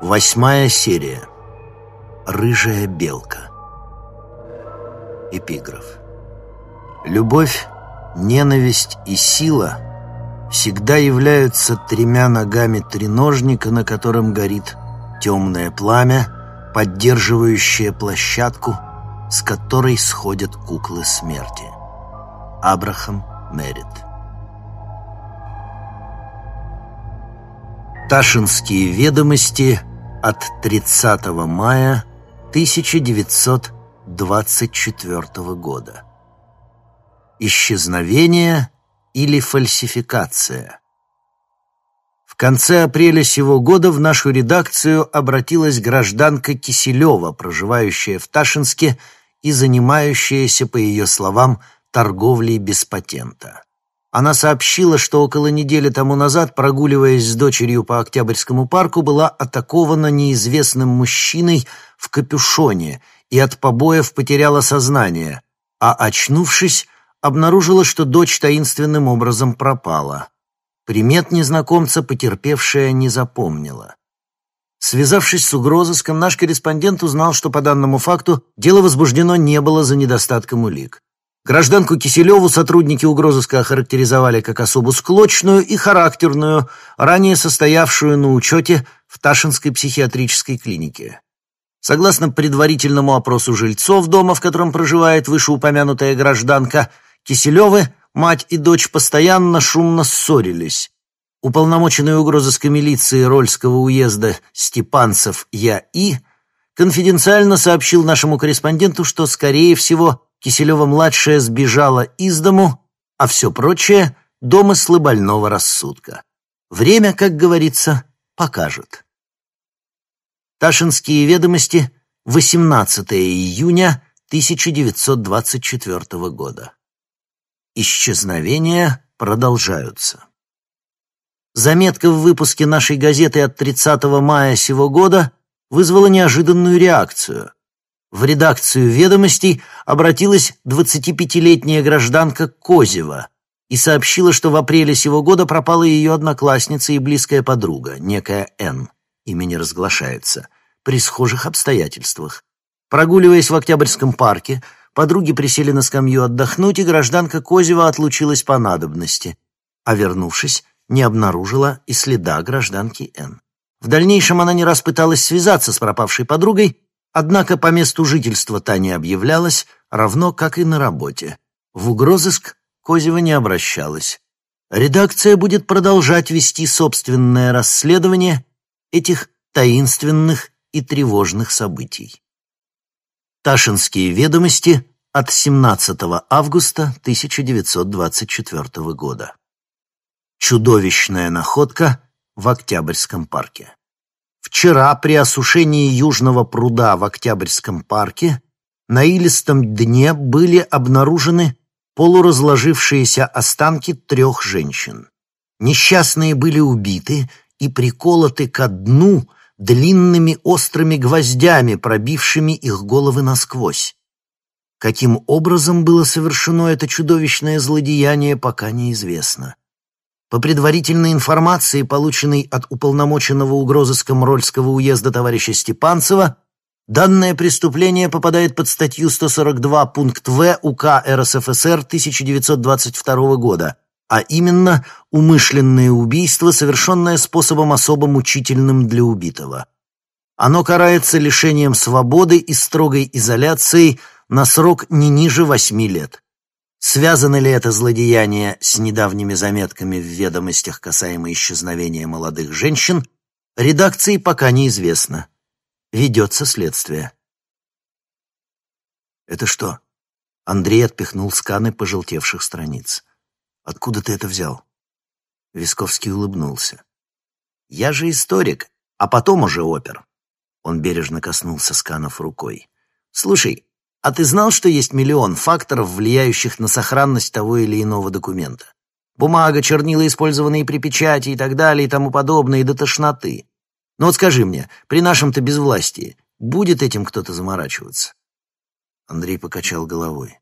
Восьмая серия. Рыжая белка. Эпиграф. Любовь, ненависть и сила всегда являются тремя ногами треножника, на котором горит темное пламя, поддерживающее площадку, с которой сходят куклы смерти. Абрахам Мерит. Ташинские ведомости от 30 мая 1924 года. Исчезновение или фальсификация. В конце апреля сего года в нашу редакцию обратилась гражданка Киселева, проживающая в Ташинске и занимающаяся, по ее словам, торговлей без патента. Она сообщила, что около недели тому назад, прогуливаясь с дочерью по Октябрьскому парку, была атакована неизвестным мужчиной в капюшоне и от побоев потеряла сознание, а, очнувшись, обнаружила, что дочь таинственным образом пропала. Примет незнакомца потерпевшая не запомнила. Связавшись с угрозыском, наш корреспондент узнал, что по данному факту дело возбуждено не было за недостатком улик. Гражданку Киселеву сотрудники угрозыска охарактеризовали как особу склочную и характерную, ранее состоявшую на учете в Ташинской психиатрической клинике. Согласно предварительному опросу жильцов дома, в котором проживает вышеупомянутая гражданка, Киселевы, мать и дочь постоянно шумно ссорились. Уполномоченный угрозыской милиции Рольского уезда Степанцев Я.И. конфиденциально сообщил нашему корреспонденту, что, скорее всего, Киселева-младшая сбежала из дому, а все прочее — домыслы больного рассудка. Время, как говорится, покажет. Ташинские ведомости, 18 июня 1924 года. Исчезновения продолжаются. Заметка в выпуске нашей газеты от 30 мая сего года вызвала неожиданную реакцию. В редакцию «Ведомостей» обратилась 25-летняя гражданка Козева и сообщила, что в апреле сего года пропала ее одноклассница и близкая подруга, некая Н, имя не разглашается, при схожих обстоятельствах. Прогуливаясь в Октябрьском парке, подруги присели на скамью отдохнуть, и гражданка Козева отлучилась по надобности, а вернувшись, не обнаружила и следа гражданки Н. В дальнейшем она не раз пыталась связаться с пропавшей подругой, Однако по месту жительства та не объявлялась, равно как и на работе. В угрозыск Козева не обращалась. Редакция будет продолжать вести собственное расследование этих таинственных и тревожных событий. Ташинские ведомости от 17 августа 1924 года. Чудовищная находка в Октябрьском парке. Вчера при осушении Южного пруда в Октябрьском парке на илистом дне были обнаружены полуразложившиеся останки трех женщин. Несчастные были убиты и приколоты ко дну длинными острыми гвоздями, пробившими их головы насквозь. Каким образом было совершено это чудовищное злодеяние, пока неизвестно. По предварительной информации, полученной от уполномоченного угрозыском Рольского уезда товарища Степанцева, данное преступление попадает под статью 142 пункт В УК РСФСР 1922 года, а именно умышленное убийство, совершенное способом особо мучительным для убитого. Оно карается лишением свободы и строгой изоляцией на срок не ниже восьми лет. Связано ли это злодеяние с недавними заметками в ведомостях касаемо исчезновения молодых женщин, редакции пока неизвестно. Ведется следствие. «Это что?» Андрей отпихнул сканы пожелтевших страниц. «Откуда ты это взял?» Висковский улыбнулся. «Я же историк, а потом уже опер». Он бережно коснулся сканов рукой. «Слушай, а ты знал, что есть миллион факторов, влияющих на сохранность того или иного документа? Бумага, чернила, использованные при печати и так далее и тому подобное, и до тошноты. Но ну вот скажи мне, при нашем-то безвластии будет этим кто-то заморачиваться?» Андрей покачал головой.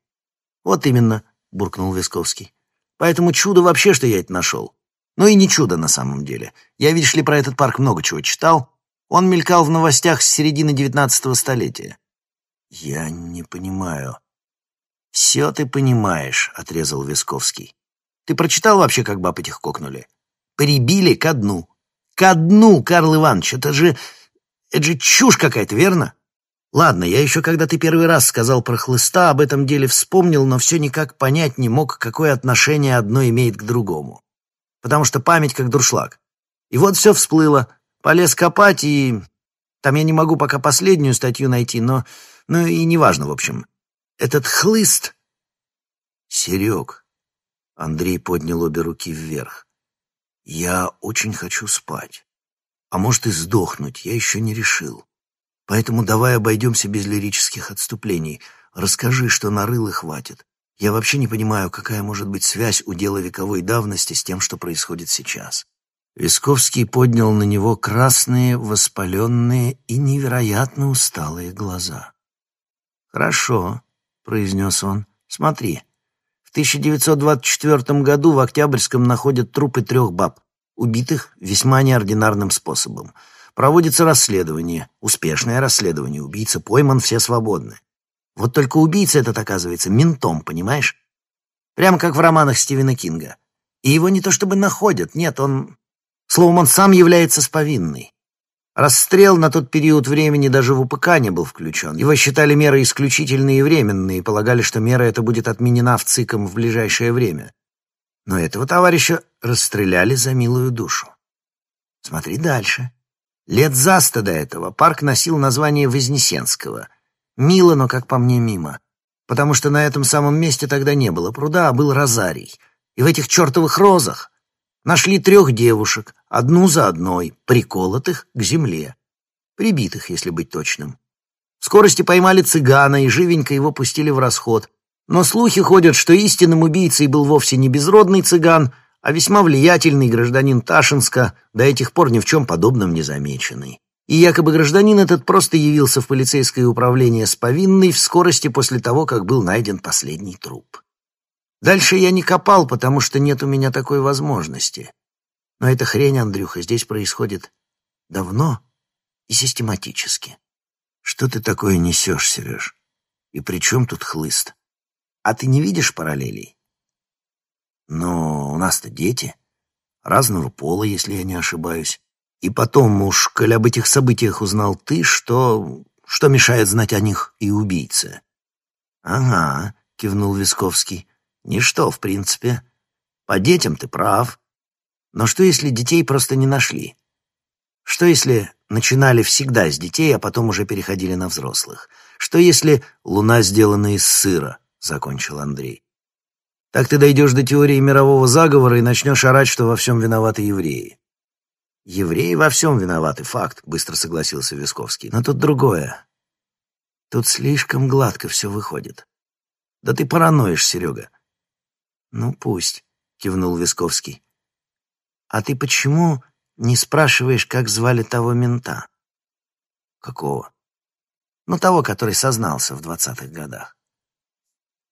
«Вот именно», — буркнул Висковский. «Поэтому чудо вообще, что я это нашел. Ну и не чудо на самом деле. Я, видишь ли, про этот парк много чего читал. Он мелькал в новостях с середины девятнадцатого столетия. Я не понимаю. Все ты понимаешь, отрезал Висковский. Ты прочитал вообще, как баб этих кокнули? Прибили ко дну. Ко дну, Карл Иванович, это же... Это же чушь какая-то, верно? Ладно, я еще когда ты первый раз сказал про хлыста, об этом деле вспомнил, но все никак понять не мог, какое отношение одно имеет к другому. Потому что память как дуршлаг. И вот все всплыло. Полез копать, и... Там я не могу пока последнюю статью найти, но... Ну и неважно, в общем. Этот хлыст... Серег. Андрей поднял обе руки вверх. Я очень хочу спать. А может и сдохнуть, я еще не решил. Поэтому давай обойдемся без лирических отступлений. Расскажи, что нарыл и хватит. Я вообще не понимаю, какая может быть связь у дела вековой давности с тем, что происходит сейчас. Висковский поднял на него красные, воспаленные и невероятно усталые глаза. «Хорошо», — произнес он, — «смотри. В 1924 году в Октябрьском находят трупы трех баб, убитых весьма неординарным способом. Проводится расследование, успешное расследование, убийца пойман, все свободны. Вот только убийца этот оказывается ментом, понимаешь? Прямо как в романах Стивена Кинга. И его не то чтобы находят, нет, он... Словом, он сам является сповинной. Расстрел на тот период времени даже в УПК не был включен. Его считали мерой исключительной и временной, и полагали, что мера эта будет отменена в ЦИКом в ближайшее время. Но этого товарища расстреляли за милую душу. Смотри дальше. Лет за сто до этого парк носил название Вознесенского. Мило, но, как по мне, мимо. Потому что на этом самом месте тогда не было пруда, а был розарий. И в этих чертовых розах нашли трех девушек, одну за одной, приколотых к земле. Прибитых, если быть точным. В скорости поймали цыгана и живенько его пустили в расход. Но слухи ходят, что истинным убийцей был вовсе не безродный цыган, а весьма влиятельный гражданин Ташинска, до этих пор ни в чем подобном не замеченный. И якобы гражданин этот просто явился в полицейское управление с повинной в скорости после того, как был найден последний труп. Дальше я не копал, потому что нет у меня такой возможности. Но эта хрень, Андрюха, здесь происходит давно и систематически. Что ты такое несешь, Сереж? И при чем тут хлыст? А ты не видишь параллелей? Но у нас-то дети. Разного пола, если я не ошибаюсь. И потом уж, коль об этих событиях узнал ты, что... Что мешает знать о них и убийце? «Ага», — кивнул Висковский. «Ничто, в принципе. По детям ты прав. Но что, если детей просто не нашли? Что, если начинали всегда с детей, а потом уже переходили на взрослых? Что, если луна сделана из сыра?» — закончил Андрей. Так ты дойдешь до теории мирового заговора и начнешь орать, что во всем виноваты евреи. Евреи во всем виноваты, факт, быстро согласился Висковский. Но тут другое. Тут слишком гладко все выходит. Да ты параноишь, Серега. Ну, пусть, кивнул Висковский. А ты почему не спрашиваешь, как звали того мента? Какого? Ну, того, который сознался в двадцатых годах.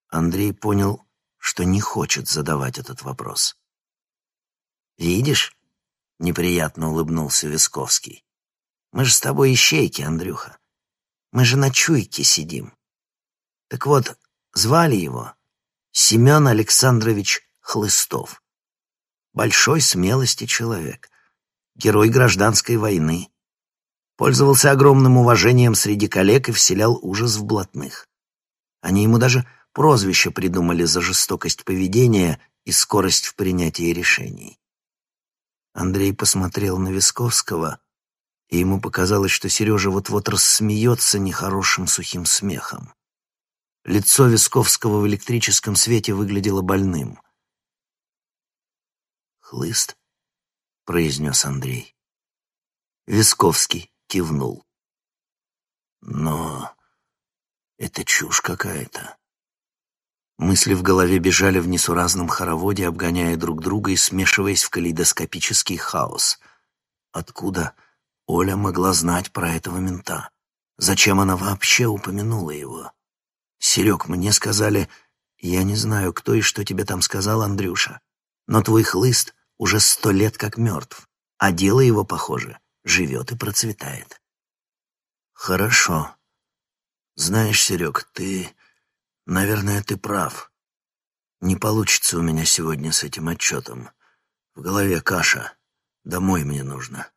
Андрей понял, что не хочет задавать этот вопрос. «Видишь?» — неприятно улыбнулся Висковский. «Мы же с тобой ищейки, Андрюха. Мы же на чуйке сидим. Так вот, звали его Семен Александрович Хлыстов. Большой смелости человек, герой гражданской войны. Пользовался огромным уважением среди коллег и вселял ужас в блатных. Они ему даже прозвище придумали за жестокость поведения и скорость в принятии решений. Андрей посмотрел на Висковского, и ему показалось, что Сережа вот-вот рассмеется нехорошим сухим смехом. Лицо Висковского в электрическом свете выглядело больным. «Хлыст», — произнес Андрей. Висковский кивнул. «Но это чушь какая-то. Мысли в голове бежали в несуразном хороводе, обгоняя друг друга и смешиваясь в калейдоскопический хаос. Откуда Оля могла знать про этого мента? Зачем она вообще упомянула его? «Серег, мне сказали...» «Я не знаю, кто и что тебе там сказал, Андрюша, но твой хлыст уже сто лет как мертв, а дело его, похоже, живет и процветает. Хорошо. Знаешь, Серег, ты... Наверное, ты прав. Не получится у меня сегодня с этим отчетом. В голове каша. Домой мне нужно.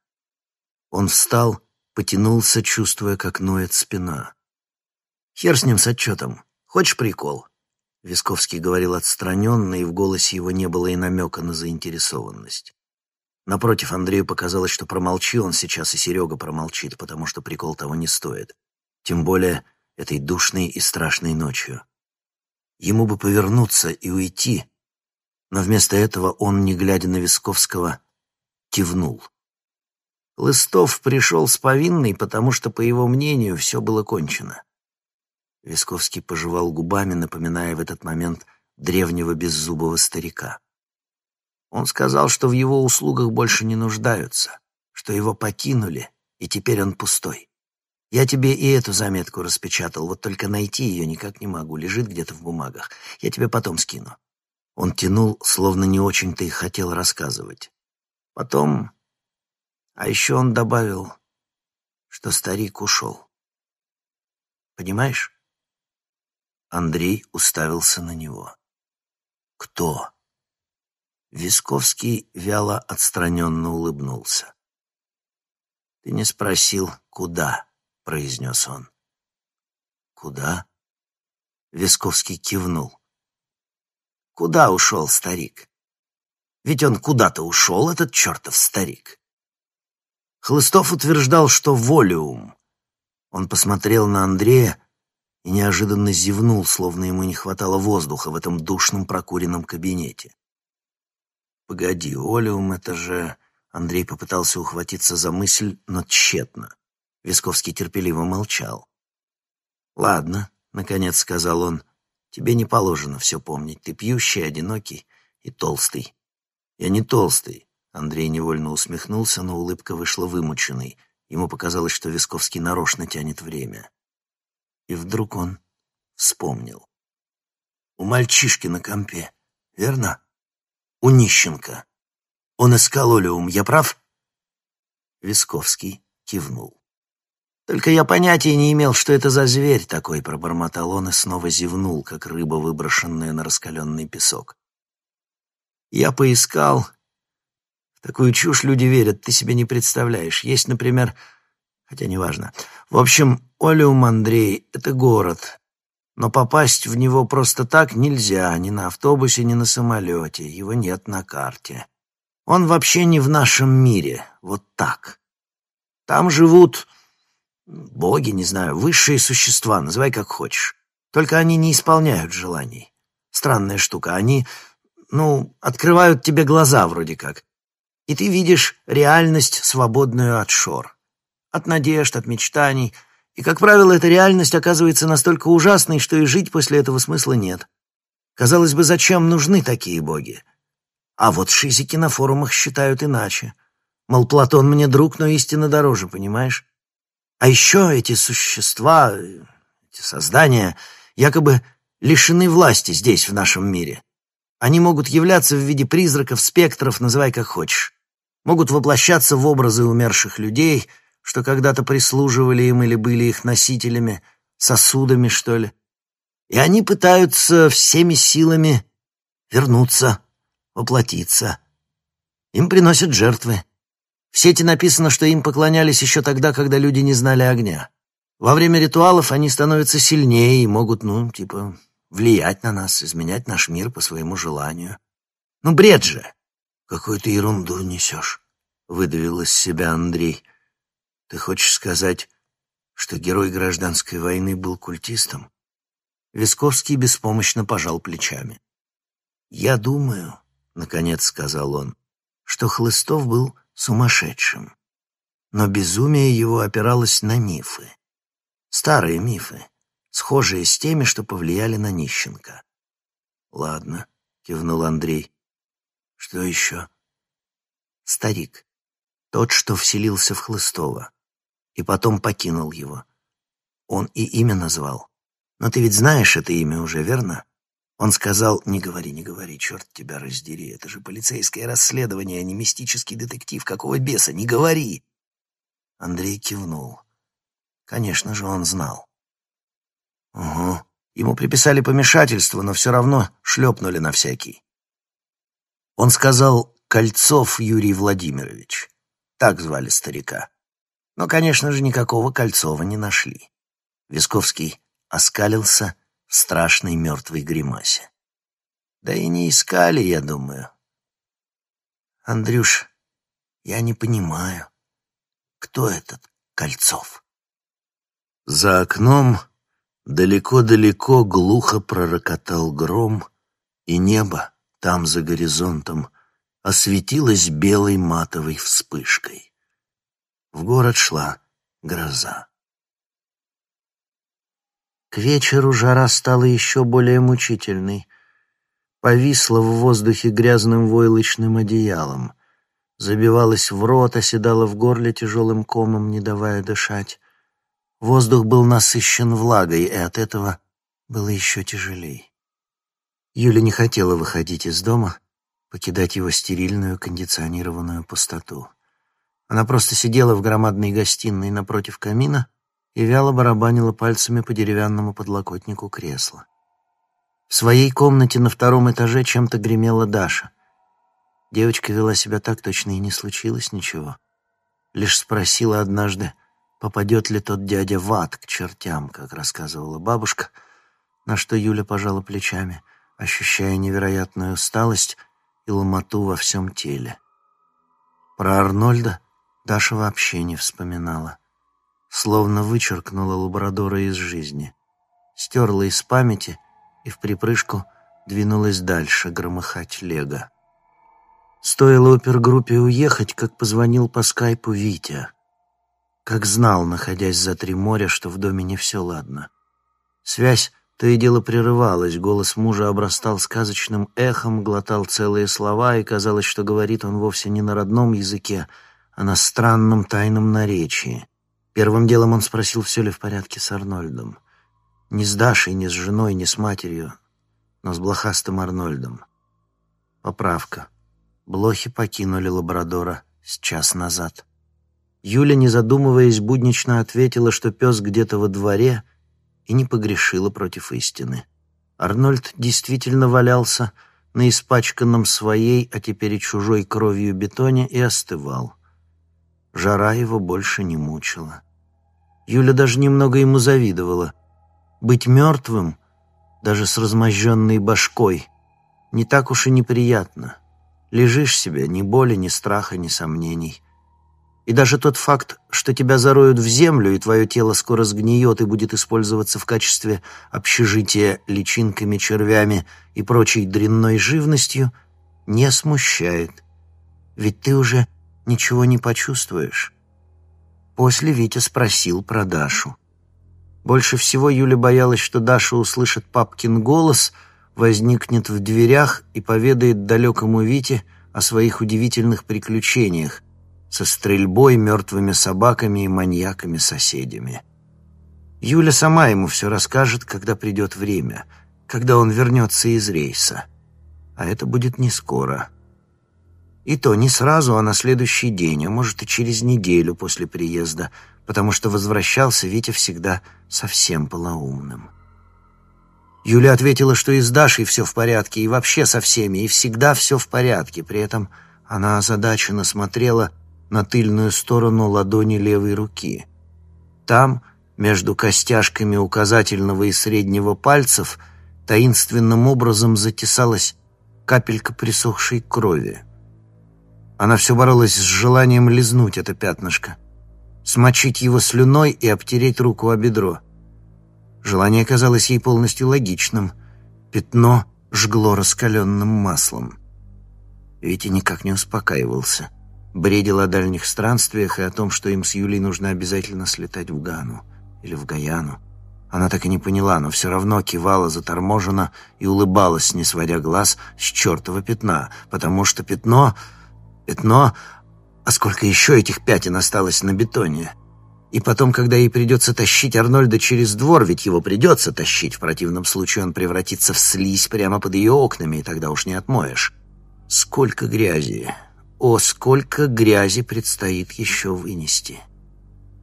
Он встал, потянулся, чувствуя, как ноет спина. Хер с ним с отчетом. Хочешь прикол? Висковский говорил отстраненно, и в голосе его не было и намека на заинтересованность. Напротив, Андрею показалось, что промолчи он сейчас, и Серега промолчит, потому что прикол того не стоит. Тем более этой душной и страшной ночью. Ему бы повернуться и уйти, но вместо этого он, не глядя на Висковского, кивнул. Лыстов пришел с повинной, потому что, по его мнению, все было кончено. Висковский пожевал губами, напоминая в этот момент древнего беззубого старика. Он сказал, что в его услугах больше не нуждаются, что его покинули, и теперь он пустой. Я тебе и эту заметку распечатал, вот только найти ее никак не могу, лежит где-то в бумагах. Я тебе потом скину. Он тянул, словно не очень-то и хотел рассказывать. Потом... А еще он добавил, что старик ушел. Понимаешь? Андрей уставился на него. «Кто?» Висковский вяло отстраненно улыбнулся. «Ты не спросил, куда?» — произнес он. «Куда?» Висковский кивнул. «Куда ушел старик? Ведь он куда-то ушел, этот чертов старик». Хлыстов утверждал, что волюм. Он посмотрел на Андрея, и неожиданно зевнул, словно ему не хватало воздуха в этом душном прокуренном кабинете. «Погоди, олеум — это же...» Андрей попытался ухватиться за мысль, но тщетно. Висковский терпеливо молчал. «Ладно», — наконец сказал он, — «тебе не положено все помнить. Ты пьющий, одинокий и толстый». «Я не толстый», — Андрей невольно усмехнулся, но улыбка вышла вымученной. Ему показалось, что Висковский нарочно тянет время. И вдруг он вспомнил. У мальчишки на компе, верно? У Нищенко. Он искал олеум, я прав? Висковский кивнул. Только я понятия не имел, что это за зверь такой, пробормотал он и снова зевнул, как рыба, выброшенная на раскаленный песок. Я поискал. В такую чушь люди верят, ты себе не представляешь. Есть, например, хотя неважно. В общем, Олеум Андрей — это город, но попасть в него просто так нельзя, ни на автобусе, ни на самолете, его нет на карте. Он вообще не в нашем мире, вот так. Там живут боги, не знаю, высшие существа, называй как хочешь. Только они не исполняют желаний. Странная штука, они, ну, открывают тебе глаза вроде как. И ты видишь реальность, свободную от шор от надежд, от мечтаний. И, как правило, эта реальность оказывается настолько ужасной, что и жить после этого смысла нет. Казалось бы, зачем нужны такие боги? А вот шизики на форумах считают иначе. Мол, Платон мне друг, но истина дороже, понимаешь? А еще эти существа, эти создания, якобы лишены власти здесь, в нашем мире. Они могут являться в виде призраков, спектров, называй как хочешь. Могут воплощаться в образы умерших людей — что когда-то прислуживали им или были их носителями, сосудами, что ли. И они пытаются всеми силами вернуться, воплотиться. Им приносят жертвы. В сети написано, что им поклонялись еще тогда, когда люди не знали огня. Во время ритуалов они становятся сильнее и могут, ну, типа, влиять на нас, изменять наш мир по своему желанию. Ну, бред же! Какую-то ерунду несешь, — выдавил из себя Андрей. Ты хочешь сказать, что герой гражданской войны был культистом? Висковский беспомощно пожал плечами. «Я думаю», — наконец сказал он, — «что Хлыстов был сумасшедшим. Но безумие его опиралось на мифы. Старые мифы, схожие с теми, что повлияли на Нищенко». «Ладно», — кивнул Андрей. «Что еще?» «Старик. Тот, что вселился в Хлыстова и потом покинул его. Он и имя назвал. Но ты ведь знаешь это имя уже, верно? Он сказал, не говори, не говори, черт тебя раздери, это же полицейское расследование, а не мистический детектив, какого беса, не говори. Андрей кивнул. Конечно же, он знал. Угу. Ему приписали помешательство, но все равно шлепнули на всякий. Он сказал «Кольцов Юрий Владимирович». Так звали старика. Но, конечно же, никакого Кольцова не нашли. Висковский оскалился в страшной мертвой гримасе. Да и не искали, я думаю. Андрюш, я не понимаю, кто этот Кольцов? За окном далеко-далеко глухо пророкотал гром, и небо там за горизонтом осветилось белой матовой вспышкой. В город шла гроза. К вечеру жара стала еще более мучительной. Повисла в воздухе грязным войлочным одеялом. Забивалась в рот, оседала в горле тяжелым комом, не давая дышать. Воздух был насыщен влагой, и от этого было еще тяжелей. Юля не хотела выходить из дома, покидать его стерильную кондиционированную пустоту. Она просто сидела в громадной гостиной напротив камина и вяло барабанила пальцами по деревянному подлокотнику кресла. В своей комнате на втором этаже чем-то гремела Даша. Девочка вела себя так, точно и не случилось ничего. Лишь спросила однажды, попадет ли тот дядя в ад к чертям, как рассказывала бабушка, на что Юля пожала плечами, ощущая невероятную усталость и ломоту во всем теле. Про Арнольда Даша вообще не вспоминала. Словно вычеркнула лабрадора из жизни. Стерла из памяти и в припрыжку двинулась дальше громыхать лего. Стоило опергруппе уехать, как позвонил по скайпу Витя. Как знал, находясь за три моря, что в доме не все ладно. Связь то и дело прерывалась, голос мужа обрастал сказочным эхом, глотал целые слова, и казалось, что говорит он вовсе не на родном языке, а на странном тайном наречии. Первым делом он спросил, все ли в порядке с Арнольдом. Не с Дашей, не с женой, не с матерью, но с блохастым Арнольдом. Поправка. Блохи покинули Лабрадора с час назад. Юля, не задумываясь, буднично ответила, что пес где-то во дворе — и не погрешила против истины. Арнольд действительно валялся на испачканном своей, а теперь и чужой кровью бетоне и остывал. Жара его больше не мучила. Юля даже немного ему завидовала. Быть мертвым, даже с размозженной башкой, не так уж и неприятно. Лежишь себе, ни боли, ни страха, ни сомнений — и даже тот факт, что тебя зароют в землю, и твое тело скоро сгниет и будет использоваться в качестве общежития личинками, червями и прочей дрянной живностью, не смущает. Ведь ты уже ничего не почувствуешь. После Витя спросил про Дашу. Больше всего Юля боялась, что Даша услышит папкин голос, возникнет в дверях и поведает далекому Вите о своих удивительных приключениях, со стрельбой, мертвыми собаками и маньяками-соседями. Юля сама ему все расскажет, когда придет время, когда он вернется из рейса. А это будет не скоро. И то не сразу, а на следующий день, а может и через неделю после приезда, потому что возвращался Витя всегда совсем полоумным. Юля ответила, что и с Дашей все в порядке, и вообще со всеми, и всегда все в порядке. При этом она озадаченно смотрела на тыльную сторону ладони левой руки. Там, между костяшками указательного и среднего пальцев, таинственным образом затесалась капелька присохшей крови. Она все боролась с желанием лизнуть это пятнышко, смочить его слюной и обтереть руку о бедро. Желание казалось ей полностью логичным. Пятно жгло раскаленным маслом. Витя никак не успокаивался — Бредил о дальних странствиях и о том, что им с Юлей нужно обязательно слетать в Гану или в Гаяну. Она так и не поняла, но все равно кивала заторможенно и улыбалась, не сводя глаз с чертова пятна, потому что пятно... Пятно... А сколько еще этих пятен осталось на бетоне? И потом, когда ей придется тащить Арнольда через двор, ведь его придется тащить, в противном случае он превратится в слизь прямо под ее окнами, и тогда уж не отмоешь. Сколько грязи, о, сколько грязи предстоит еще вынести.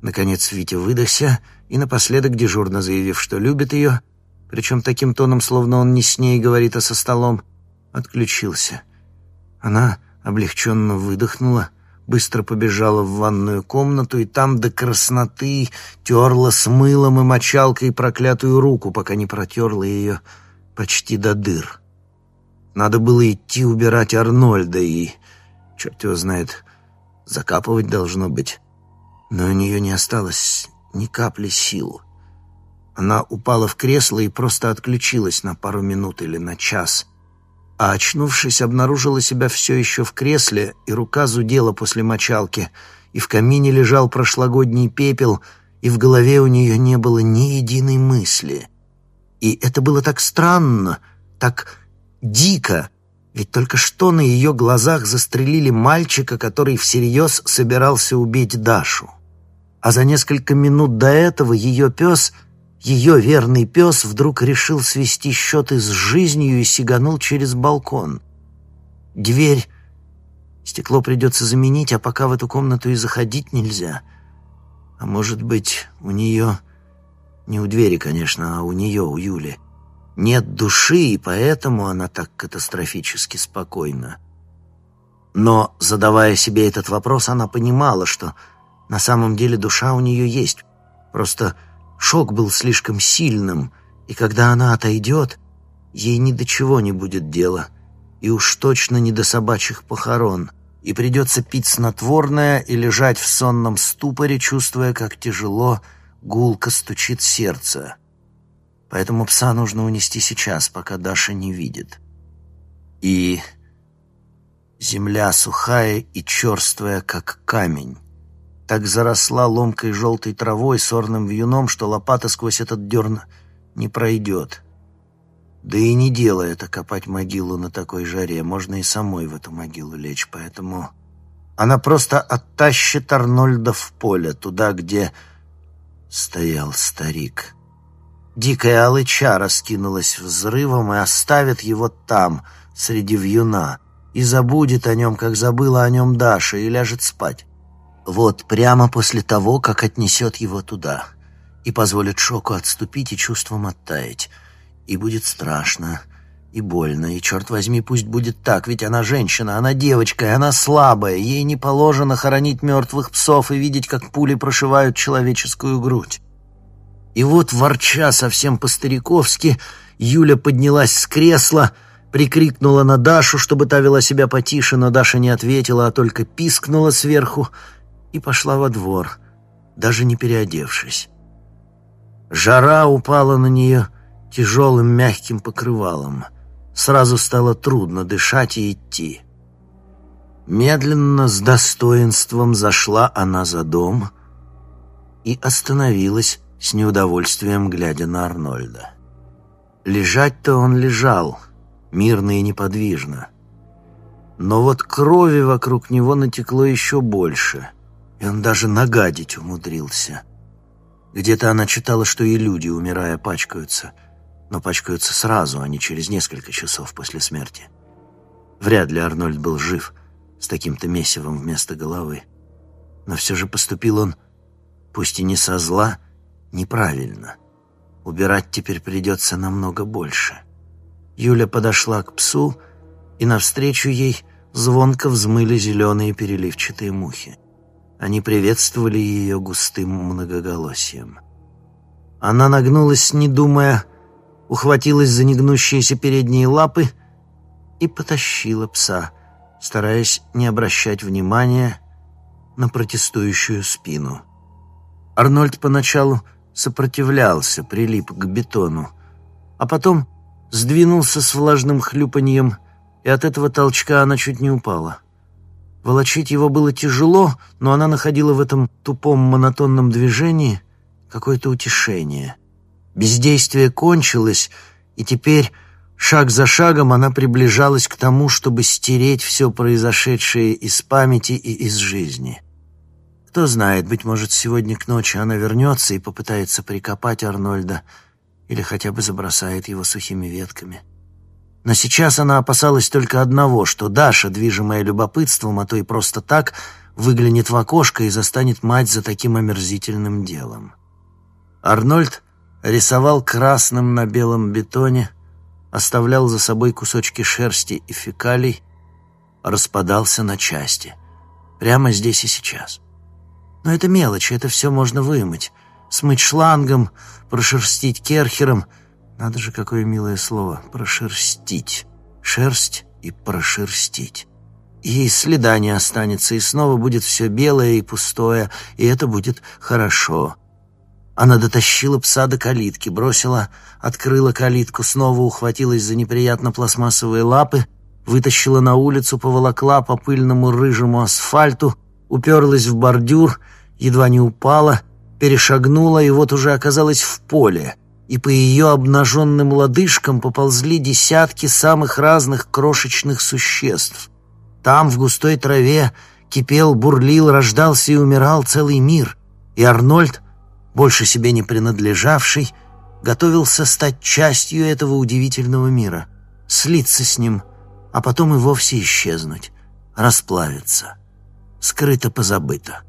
Наконец Витя выдохся и напоследок дежурно заявив, что любит ее, причем таким тоном, словно он не с ней говорит, а со столом, отключился. Она облегченно выдохнула, быстро побежала в ванную комнату и там до красноты терла с мылом и мочалкой проклятую руку, пока не протерла ее почти до дыр. Надо было идти убирать Арнольда и, черт его знает, закапывать должно быть. Но у нее не осталось ни капли сил. Она упала в кресло и просто отключилась на пару минут или на час. А очнувшись, обнаружила себя все еще в кресле, и рука зудела после мочалки, и в камине лежал прошлогодний пепел, и в голове у нее не было ни единой мысли. И это было так странно, так дико, ведь только что на ее глазах застрелили мальчика, который всерьез собирался убить Дашу. А за несколько минут до этого ее пес, ее верный пес, вдруг решил свести счеты с жизнью и сиганул через балкон. Дверь... Стекло придется заменить, а пока в эту комнату и заходить нельзя. А может быть, у нее... Не у двери, конечно, а у нее, у Юли. Нет души, и поэтому она так катастрофически спокойна. Но, задавая себе этот вопрос, она понимала, что на самом деле душа у нее есть. Просто шок был слишком сильным, и когда она отойдет, ей ни до чего не будет дела, и уж точно не до собачьих похорон, и придется пить снотворное и лежать в сонном ступоре, чувствуя, как тяжело, гулко стучит сердце. Поэтому пса нужно унести сейчас, пока Даша не видит. И земля сухая и черствая, как камень так заросла ломкой желтой травой, сорным вьюном, что лопата сквозь этот дерн не пройдет. Да и не дело это копать могилу на такой жаре, можно и самой в эту могилу лечь, поэтому она просто оттащит Арнольда в поле, туда, где стоял старик. Дикая алыча раскинулась взрывом и оставит его там, среди вьюна, и забудет о нем, как забыла о нем Даша, и ляжет спать. Вот прямо после того, как отнесет его туда. И позволит шоку отступить и чувствам оттаять. И будет страшно, и больно, и, черт возьми, пусть будет так, ведь она женщина, она девочка, и она слабая, ей не положено хоронить мертвых псов и видеть, как пули прошивают человеческую грудь. И вот, ворча совсем по-стариковски, Юля поднялась с кресла, прикрикнула на Дашу, чтобы та вела себя потише, но Даша не ответила, а только пискнула сверху — и пошла во двор, даже не переодевшись. Жара упала на нее тяжелым мягким покрывалом. Сразу стало трудно дышать и идти. Медленно, с достоинством зашла она за дом и остановилась с неудовольствием, глядя на Арнольда. Лежать-то он лежал, мирно и неподвижно. Но вот крови вокруг него натекло еще больше — и он даже нагадить умудрился. Где-то она читала, что и люди, умирая, пачкаются, но пачкаются сразу, а не через несколько часов после смерти. Вряд ли Арнольд был жив с таким-то месивом вместо головы. Но все же поступил он, пусть и не со зла, неправильно. Убирать теперь придется намного больше. Юля подошла к псу, и навстречу ей звонко взмыли зеленые переливчатые мухи. Они приветствовали ее густым многоголосием. Она нагнулась, не думая, ухватилась за негнущиеся передние лапы и потащила пса, стараясь не обращать внимания на протестующую спину. Арнольд поначалу сопротивлялся, прилип к бетону, а потом сдвинулся с влажным хлюпаньем, и от этого толчка она чуть не упала. Волочить его было тяжело, но она находила в этом тупом монотонном движении какое-то утешение. Бездействие кончилось, и теперь шаг за шагом она приближалась к тому, чтобы стереть все произошедшее из памяти и из жизни. Кто знает, быть может, сегодня к ночи она вернется и попытается прикопать Арнольда или хотя бы забросает его сухими ветками. Но сейчас она опасалась только одного, что Даша, движимая любопытством, а то и просто так, выглянет в окошко и застанет мать за таким омерзительным делом. Арнольд рисовал красным на белом бетоне, оставлял за собой кусочки шерсти и фекалий, распадался на части. Прямо здесь и сейчас. Но это мелочи, это все можно вымыть. Смыть шлангом, прошерстить керхером. Надо же, какое милое слово. Прошерстить. Шерсть и прошерстить. И следа не останется, и снова будет все белое и пустое, и это будет хорошо. Она дотащила пса до калитки, бросила, открыла калитку, снова ухватилась за неприятно пластмассовые лапы, вытащила на улицу, поволокла по пыльному рыжему асфальту, уперлась в бордюр, едва не упала, перешагнула и вот уже оказалась в поле, и по ее обнаженным лодыжкам поползли десятки самых разных крошечных существ. Там, в густой траве, кипел, бурлил, рождался и умирал целый мир, и Арнольд — больше себе не принадлежавший, готовился стать частью этого удивительного мира, слиться с ним, а потом и вовсе исчезнуть, расплавиться. Скрыто позабыто.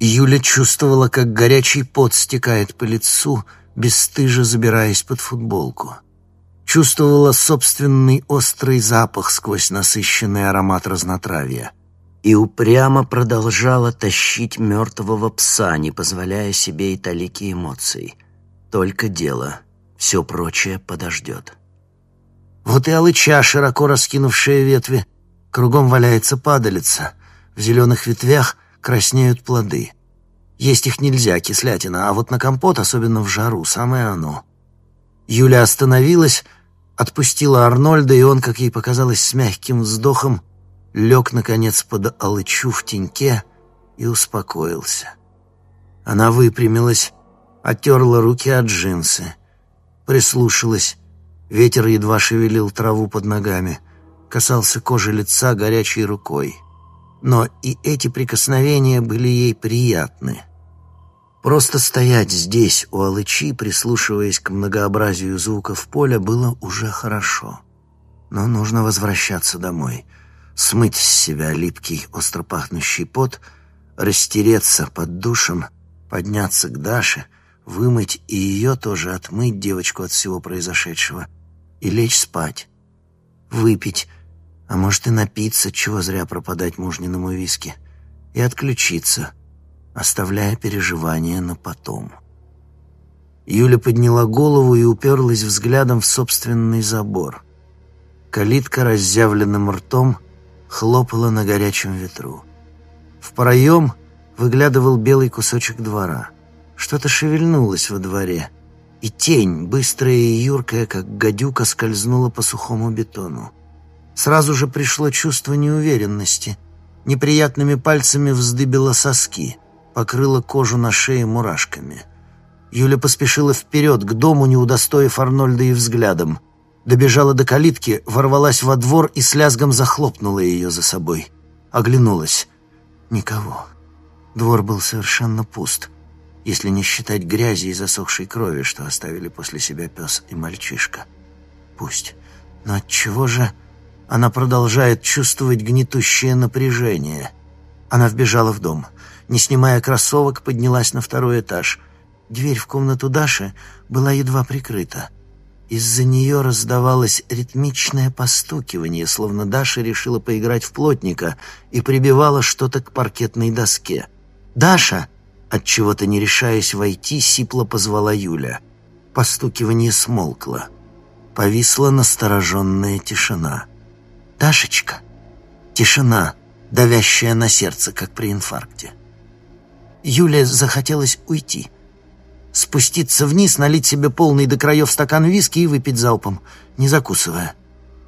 Юля чувствовала, как горячий пот стекает по лицу, бесстыже забираясь под футболку. Чувствовала собственный острый запах сквозь насыщенный аромат разнотравья — и упрямо продолжала тащить мертвого пса, не позволяя себе и талики эмоций. Только дело, все прочее подождет. Вот и алыча, широко раскинувшая ветви. Кругом валяется падалица. В зеленых ветвях краснеют плоды. Есть их нельзя, кислятина, а вот на компот, особенно в жару, самое оно. Юля остановилась, отпустила Арнольда, и он, как ей показалось, с мягким вздохом лег, наконец, под алычу в теньке и успокоился. Она выпрямилась, оттерла руки от джинсы, прислушалась. Ветер едва шевелил траву под ногами, касался кожи лица горячей рукой. Но и эти прикосновения были ей приятны. Просто стоять здесь, у алычи, прислушиваясь к многообразию звуков поля, было уже хорошо. Но нужно возвращаться домой — смыть с себя липкий, остро пахнущий пот, растереться под душем, подняться к Даше, вымыть и ее тоже отмыть девочку от всего произошедшего и лечь спать, выпить, а может и напиться, чего зря пропадать мужниному виски, и отключиться, оставляя переживания на потом. Юля подняла голову и уперлась взглядом в собственный забор. Калитка разъявленным ртом — хлопала на горячем ветру. В проем выглядывал белый кусочек двора. Что-то шевельнулось во дворе, и тень, быстрая и юркая, как гадюка, скользнула по сухому бетону. Сразу же пришло чувство неуверенности. Неприятными пальцами вздыбила соски, покрыла кожу на шее мурашками. Юля поспешила вперед, к дому, не удостоив Арнольда и взглядом — Добежала до калитки, ворвалась во двор и с лязгом захлопнула ее за собой. Оглянулась. Никого. Двор был совершенно пуст, если не считать грязи и засохшей крови, что оставили после себя пес и мальчишка. Пусть. Но от чего же она продолжает чувствовать гнетущее напряжение? Она вбежала в дом. Не снимая кроссовок, поднялась на второй этаж. Дверь в комнату Даши была едва прикрыта. Из-за нее раздавалось ритмичное постукивание, словно Даша решила поиграть в плотника и прибивала что-то к паркетной доске. «Даша!» От чего то не решаясь войти, сипло позвала Юля. Постукивание смолкло. Повисла настороженная тишина. «Дашечка!» Тишина, давящая на сердце, как при инфаркте. Юле захотелось уйти — Спуститься вниз, налить себе полный до краев стакан виски и выпить залпом, не закусывая.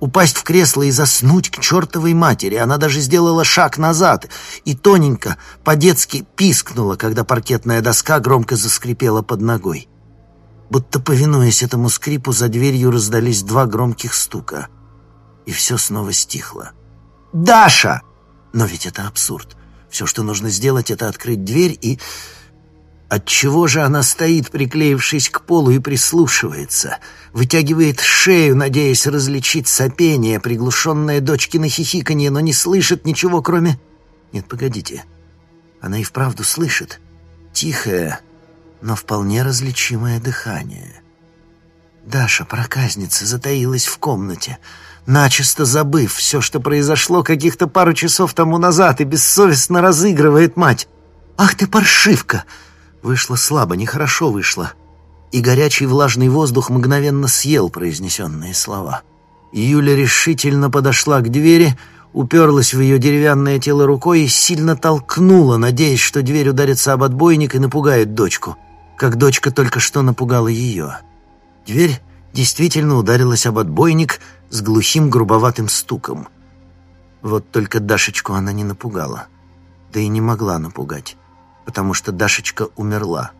Упасть в кресло и заснуть к чертовой матери. Она даже сделала шаг назад и тоненько, по-детски пискнула, когда паркетная доска громко заскрипела под ногой. Будто повинуясь этому скрипу, за дверью раздались два громких стука. И все снова стихло. «Даша!» Но ведь это абсурд. Все, что нужно сделать, это открыть дверь и... Отчего же она стоит, приклеившись к полу, и прислушивается? Вытягивает шею, надеясь различить сопение, приглушенное дочкино хихиканье, но не слышит ничего, кроме... Нет, погодите. Она и вправду слышит тихое, но вполне различимое дыхание. Даша, проказница, затаилась в комнате, начисто забыв все, что произошло каких-то пару часов тому назад, и бессовестно разыгрывает мать. «Ах ты, паршивка!» Вышло слабо, нехорошо вышло. И горячий влажный воздух мгновенно съел произнесенные слова. Юля решительно подошла к двери, уперлась в ее деревянное тело рукой и сильно толкнула, надеясь, что дверь ударится об отбойник и напугает дочку, как дочка только что напугала ее. Дверь действительно ударилась об отбойник с глухим грубоватым стуком. Вот только Дашечку она не напугала, да и не могла напугать, потому что Дашечка умерла.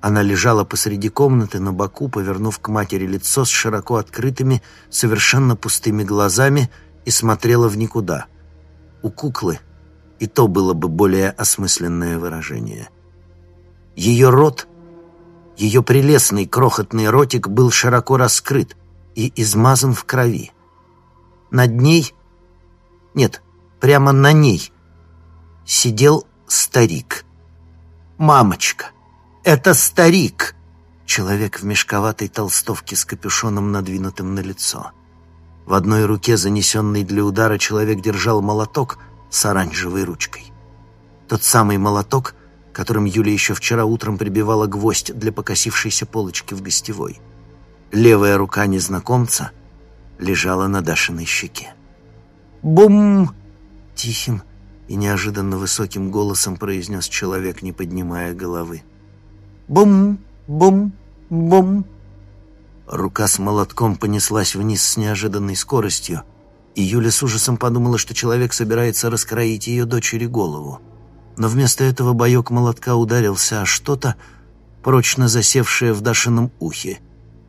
Она лежала посреди комнаты на боку, повернув к матери лицо с широко открытыми, совершенно пустыми глазами и смотрела в никуда. У куклы и то было бы более осмысленное выражение. Ее рот ее прелестный крохотный ротик был широко раскрыт и измазан в крови. Над ней, нет, прямо на ней, сидел старик. «Мамочка! Это старик!» Человек в мешковатой толстовке с капюшоном, надвинутым на лицо. В одной руке, занесенный для удара, человек держал молоток с оранжевой ручкой. Тот самый молоток — которым Юля еще вчера утром прибивала гвоздь для покосившейся полочки в гостевой. Левая рука незнакомца лежала на Дашиной щеке. «Бум!» — тихим и неожиданно высоким голосом произнес человек, не поднимая головы. «Бум! Бум! Бум!» Рука с молотком понеслась вниз с неожиданной скоростью, и Юля с ужасом подумала, что человек собирается раскроить ее дочери голову но вместо этого боек молотка ударился о что-то, прочно засевшее в Дашином ухе,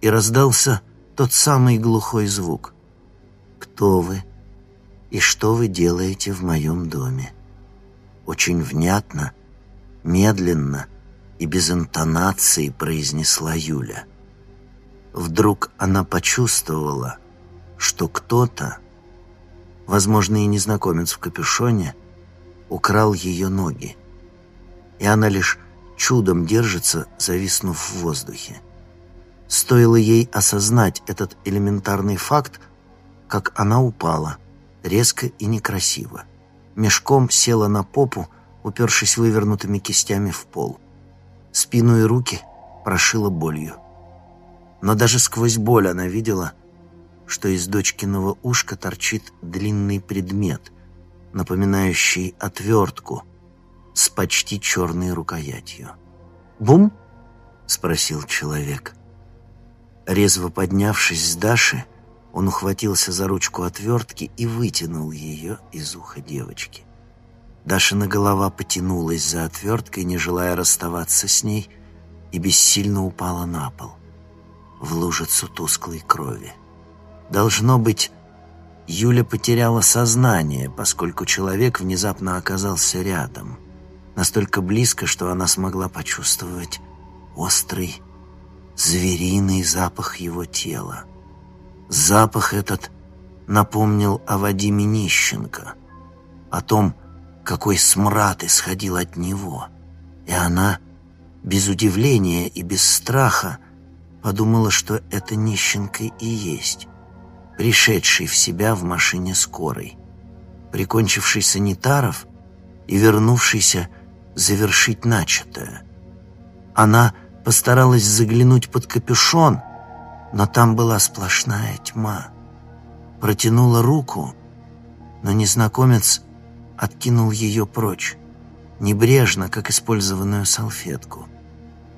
и раздался тот самый глухой звук. «Кто вы и что вы делаете в моем доме?» Очень внятно, медленно и без интонации произнесла Юля. Вдруг она почувствовала, что кто-то, возможно, и незнакомец в капюшоне, украл ее ноги. И она лишь чудом держится, зависнув в воздухе. Стоило ей осознать этот элементарный факт, как она упала, резко и некрасиво. Мешком села на попу, упершись вывернутыми кистями в пол. Спину и руки прошила болью. Но даже сквозь боль она видела, что из дочкиного ушка торчит длинный предмет, напоминающий отвертку с почти черной рукоятью. «Бум?» — спросил человек. Резво поднявшись с Даши, он ухватился за ручку отвертки и вытянул ее из уха девочки. Дашина голова потянулась за отверткой, не желая расставаться с ней, и бессильно упала на пол, в лужицу тусклой крови. Должно быть, Юля потеряла сознание, поскольку человек внезапно оказался рядом. Настолько близко, что она смогла почувствовать острый, звериный запах его тела. Запах этот напомнил о Вадиме Нищенко, о том, какой смрад исходил от него. И она, без удивления и без страха, подумала, что это Нищенко и есть пришедший в себя в машине скорой, прикончивший санитаров и вернувшийся завершить начатое. Она постаралась заглянуть под капюшон, но там была сплошная тьма. Протянула руку, но незнакомец откинул ее прочь, небрежно, как использованную салфетку.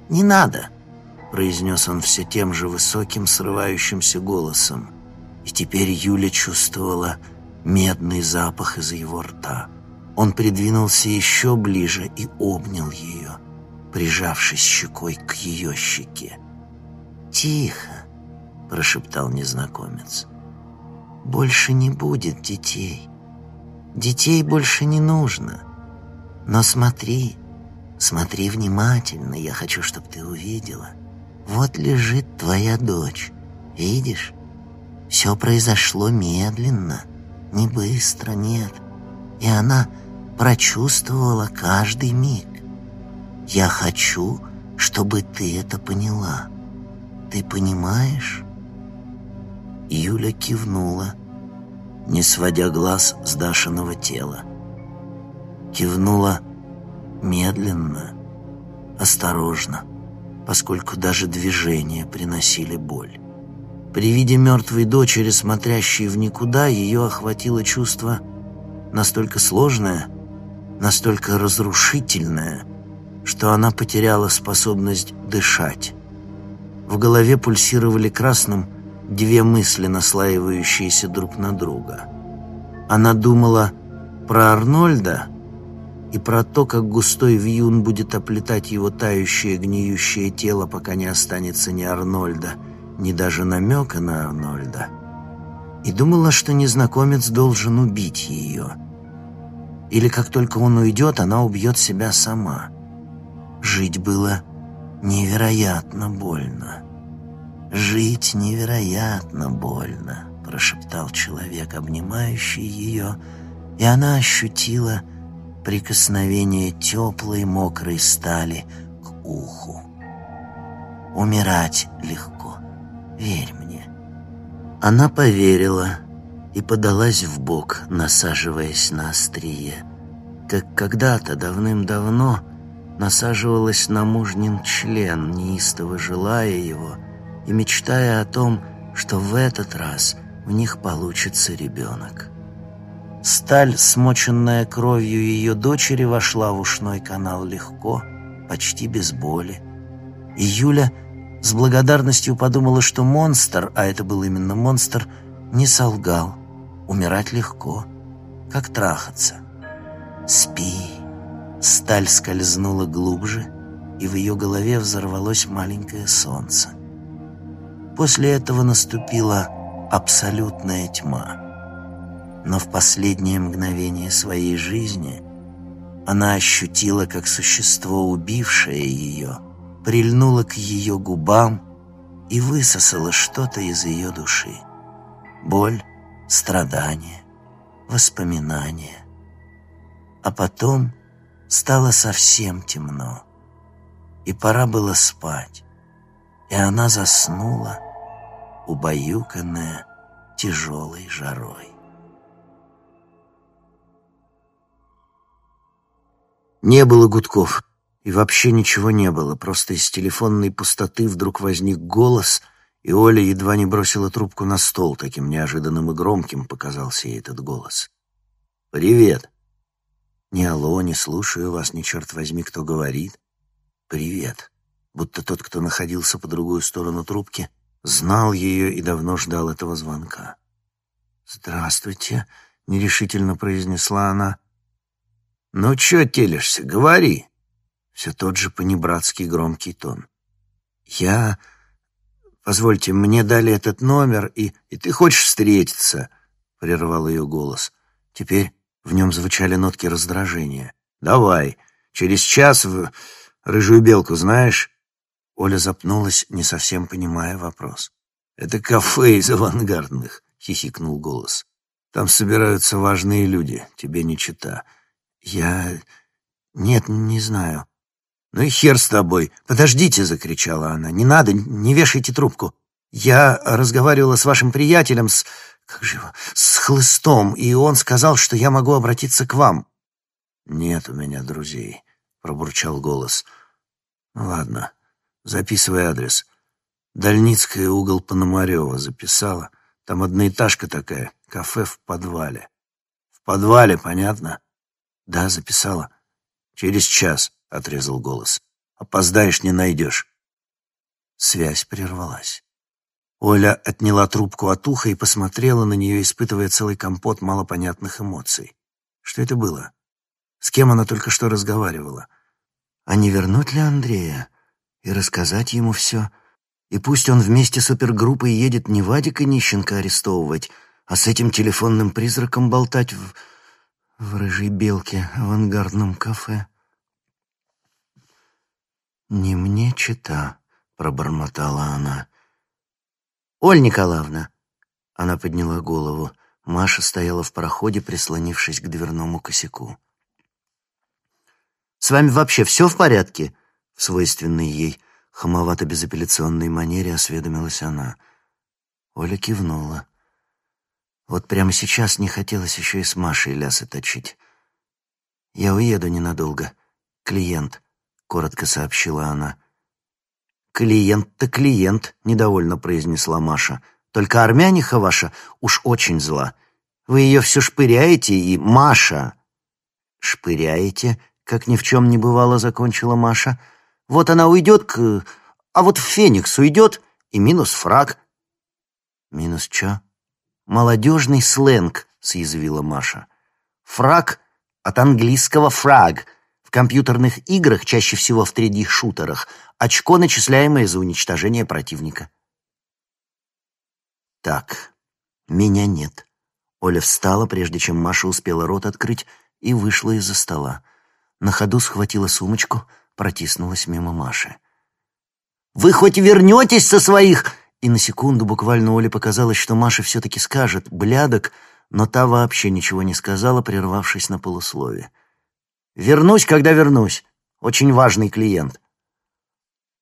«Не надо», — произнес он все тем же высоким, срывающимся голосом и теперь Юля чувствовала медный запах из его рта. Он придвинулся еще ближе и обнял ее, прижавшись щекой к ее щеке. «Тихо», — прошептал незнакомец. «Больше не будет детей. Детей больше не нужно. Но смотри, смотри внимательно, я хочу, чтобы ты увидела. Вот лежит твоя дочь, видишь?» Все произошло медленно, не быстро, нет. И она прочувствовала каждый миг. Я хочу, чтобы ты это поняла. Ты понимаешь?» Юля кивнула, не сводя глаз с Дашиного тела. Кивнула медленно, осторожно, поскольку даже движения приносили боль. При виде мертвой дочери, смотрящей в никуда, ее охватило чувство настолько сложное, настолько разрушительное, что она потеряла способность дышать. В голове пульсировали красным две мысли, наслаивающиеся друг на друга. Она думала про Арнольда и про то, как густой вьюн будет оплетать его тающее, гниющее тело, пока не останется ни Арнольда, ни даже намека на Арнольда. И думала, что незнакомец должен убить ее. Или как только он уйдет, она убьет себя сама. Жить было невероятно больно. «Жить невероятно больно», — прошептал человек, обнимающий ее, и она ощутила прикосновение теплой мокрой стали к уху. «Умирать легко, верь мне». Она поверила и подалась в бок, насаживаясь на острие, как когда-то давным-давно насаживалась на мужнин член, неистово желая его и мечтая о том, что в этот раз у них получится ребенок. Сталь, смоченная кровью ее дочери, вошла в ушной канал легко, почти без боли. И Юля с благодарностью подумала, что монстр, а это был именно монстр, не солгал. Умирать легко, как трахаться. «Спи!» Сталь скользнула глубже, и в ее голове взорвалось маленькое солнце. После этого наступила абсолютная тьма но в последнее мгновение своей жизни она ощутила, как существо, убившее ее, прильнуло к ее губам и высосало что-то из ее души. Боль, страдания, воспоминания. А потом стало совсем темно, и пора было спать, и она заснула, убаюканная тяжелой жарой. Не было гудков, и вообще ничего не было, просто из телефонной пустоты вдруг возник голос, и Оля едва не бросила трубку на стол, таким неожиданным и громким показался ей этот голос. «Привет!» «Не алло, не слушаю вас, ни черт возьми, кто говорит. Привет!» Будто тот, кто находился по другую сторону трубки, знал ее и давно ждал этого звонка. «Здравствуйте», — нерешительно произнесла она, «Ну, чё телишься? Говори!» Все тот же понебратский громкий тон. «Я... Позвольте, мне дали этот номер, и... И ты хочешь встретиться?» — прервал ее голос. Теперь в нем звучали нотки раздражения. «Давай. Через час в... Рыжую белку знаешь?» Оля запнулась, не совсем понимая вопрос. «Это кафе из авангардных», — хихикнул голос. «Там собираются важные люди, тебе не чита. «Я... нет, не знаю». «Ну и хер с тобой! Подождите!» — закричала она. «Не надо, не вешайте трубку. Я разговаривала с вашим приятелем, с... как же его... с Хлыстом, и он сказал, что я могу обратиться к вам». «Нет у меня друзей», — пробурчал голос. «Ну ладно, записывай адрес. Дальницкая, угол Пономарева записала. Там одноэтажка такая, кафе в подвале. В подвале, понятно?» «Да, записала». «Через час», — отрезал голос. «Опоздаешь, не найдешь». Связь прервалась. Оля отняла трубку от уха и посмотрела на нее, испытывая целый компот малопонятных эмоций. Что это было? С кем она только что разговаривала? А не вернуть ли Андрея и рассказать ему все? И пусть он вместе с опергруппой едет не Вадика Нищенко арестовывать, а с этим телефонным призраком болтать в в рыжей белке авангардном кафе. «Не мне чита», — пробормотала она. «Оль Николаевна!» Она подняла голову. Маша стояла в проходе, прислонившись к дверному косяку. С вами вообще все в порядке?» В свойственной ей хамовато-безапелляционной манере осведомилась она. Оля кивнула. Вот прямо сейчас не хотелось еще и с Машей лясы точить. «Я уеду ненадолго. Клиент», — коротко сообщила она. «Клиент-то клиент», — недовольно произнесла Маша. «Только армяниха ваша уж очень зла. Вы ее все шпыряете и... Маша!» «Шпыряете?» — как ни в чем не бывало, закончила Маша. «Вот она уйдет к... А вот в Феникс уйдет, и минус фраг». «Минус чё?» «Молодежный сленг», — съязвила Маша. «Фраг от английского «фраг», в компьютерных играх, чаще всего в 3D-шутерах, очко, начисляемое за уничтожение противника. Так, меня нет. Оля встала, прежде чем Маша успела рот открыть, и вышла из-за стола. На ходу схватила сумочку, протиснулась мимо Маши. «Вы хоть вернетесь со своих...» И на секунду буквально Оле показалось, что Маша все-таки скажет «блядок», но та вообще ничего не сказала, прервавшись на полуслове. «Вернусь, когда вернусь. Очень важный клиент».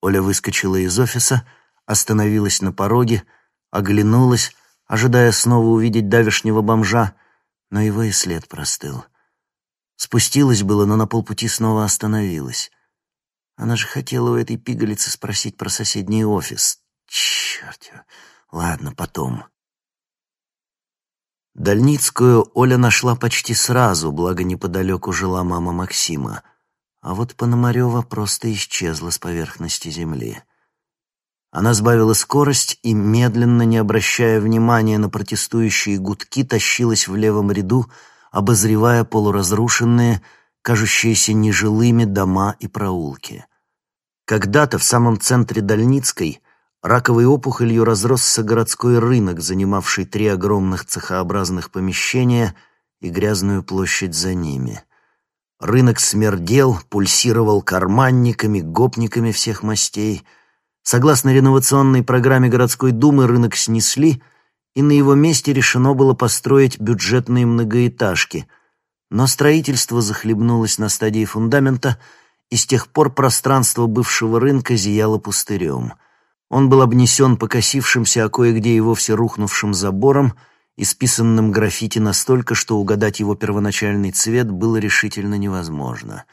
Оля выскочила из офиса, остановилась на пороге, оглянулась, ожидая снова увидеть давешнего бомжа, но его и след простыл. Спустилась было, но на полпути снова остановилась. Она же хотела у этой пигалицы спросить про соседний офис. Черт, ладно, потом. Дальницкую Оля нашла почти сразу, благо неподалеку жила мама Максима. А вот Пономарева просто исчезла с поверхности земли. Она сбавила скорость и, медленно, не обращая внимания на протестующие гудки, тащилась в левом ряду, обозревая полуразрушенные, кажущиеся нежилыми дома и проулки. Когда-то в самом центре Дальницкой Раковой опухолью разросся городской рынок, занимавший три огромных цехообразных помещения и грязную площадь за ними. Рынок смердел, пульсировал карманниками, гопниками всех мастей. Согласно реновационной программе городской думы, рынок снесли, и на его месте решено было построить бюджетные многоэтажки. Но строительство захлебнулось на стадии фундамента, и с тех пор пространство бывшего рынка зияло пустырем — он был обнесен покосившимся, а кое-где и вовсе рухнувшим забором, исписанным граффити настолько, что угадать его первоначальный цвет было решительно невозможно.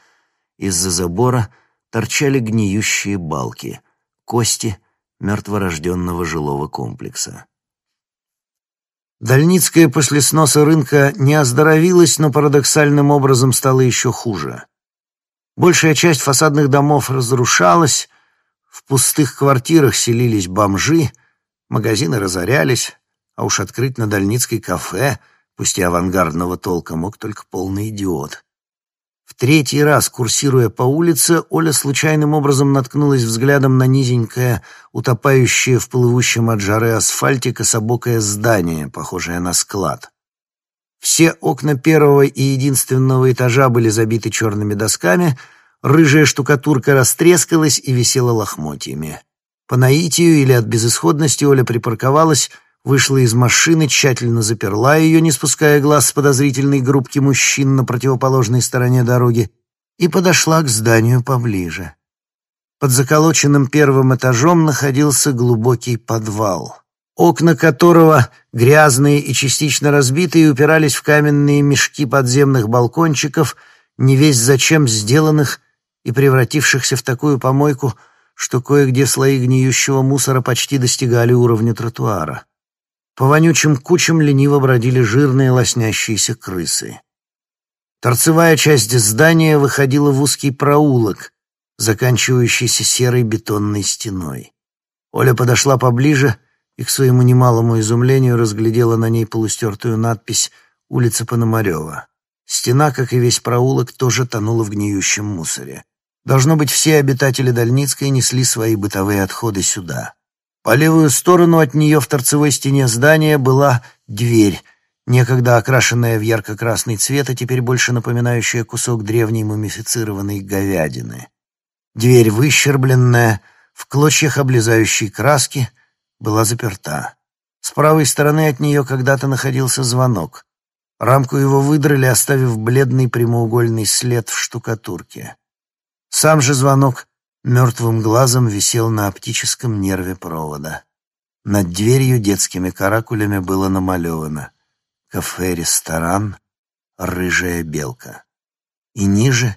Из-за забора торчали гниющие балки, кости мертворожденного жилого комплекса. Дальницкая после сноса рынка не оздоровилась, но парадоксальным образом стала еще хуже. Большая часть фасадных домов разрушалась, в пустых квартирах селились бомжи, магазины разорялись, а уж открыть на Дальницкой кафе, пусть и авангардного толка, мог только полный идиот. В третий раз, курсируя по улице, Оля случайным образом наткнулась взглядом на низенькое, утопающее в плывущем от жары асфальте кособокое здание, похожее на склад. Все окна первого и единственного этажа были забиты черными досками — Рыжая штукатурка растрескалась и висела лохмотьями. По наитию или от безысходности Оля припарковалась, вышла из машины, тщательно заперла ее, не спуская глаз с подозрительной группки мужчин на противоположной стороне дороги, и подошла к зданию поближе. Под заколоченным первым этажом находился глубокий подвал, окна которого, грязные и частично разбитые, упирались в каменные мешки подземных балкончиков, не весь зачем сделанных и превратившихся в такую помойку, что кое-где слои гниющего мусора почти достигали уровня тротуара. По вонючим кучам лениво бродили жирные лоснящиеся крысы. Торцевая часть здания выходила в узкий проулок, заканчивающийся серой бетонной стеной. Оля подошла поближе и, к своему немалому изумлению, разглядела на ней полустертую надпись «Улица Пономарева». Стена, как и весь проулок, тоже тонула в гниющем мусоре. Должно быть, все обитатели Дальницкой несли свои бытовые отходы сюда. По левую сторону от нее в торцевой стене здания была дверь, некогда окрашенная в ярко-красный цвет, а теперь больше напоминающая кусок древней мумифицированной говядины. Дверь, выщербленная, в клочьях облезающей краски, была заперта. С правой стороны от нее когда-то находился звонок. Рамку его выдрали, оставив бледный прямоугольный след в штукатурке. Сам же звонок мертвым глазом висел на оптическом нерве провода. Над дверью детскими каракулями было намалевано «Кафе-ресторан «Рыжая белка». И ниже,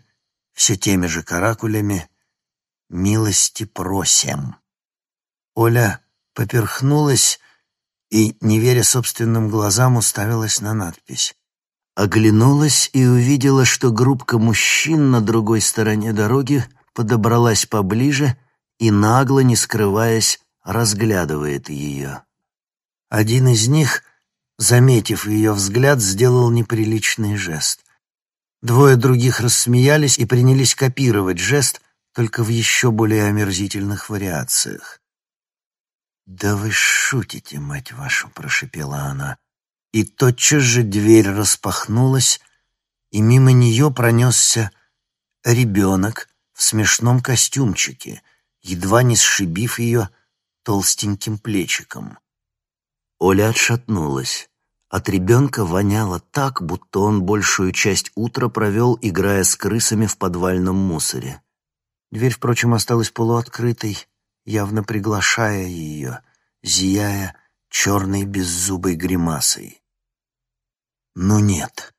все теми же каракулями, «Милости просим». Оля поперхнулась и, не веря собственным глазам, уставилась на надпись. Оглянулась и увидела, что группка мужчин на другой стороне дороги подобралась поближе и, нагло, не скрываясь, разглядывает ее. Один из них, заметив ее взгляд, сделал неприличный жест. Двое других рассмеялись и принялись копировать жест, только в еще более омерзительных вариациях. «Да вы шутите, мать вашу!» — прошипела она. И тотчас же дверь распахнулась, и мимо нее пронесся ребенок в смешном костюмчике, едва не сшибив ее толстеньким плечиком. Оля отшатнулась. От ребенка воняло так, будто он большую часть утра провел, играя с крысами в подвальном мусоре. Дверь, впрочем, осталась полуоткрытой, явно приглашая ее, зияя черной беззубой гримасой. Но нет.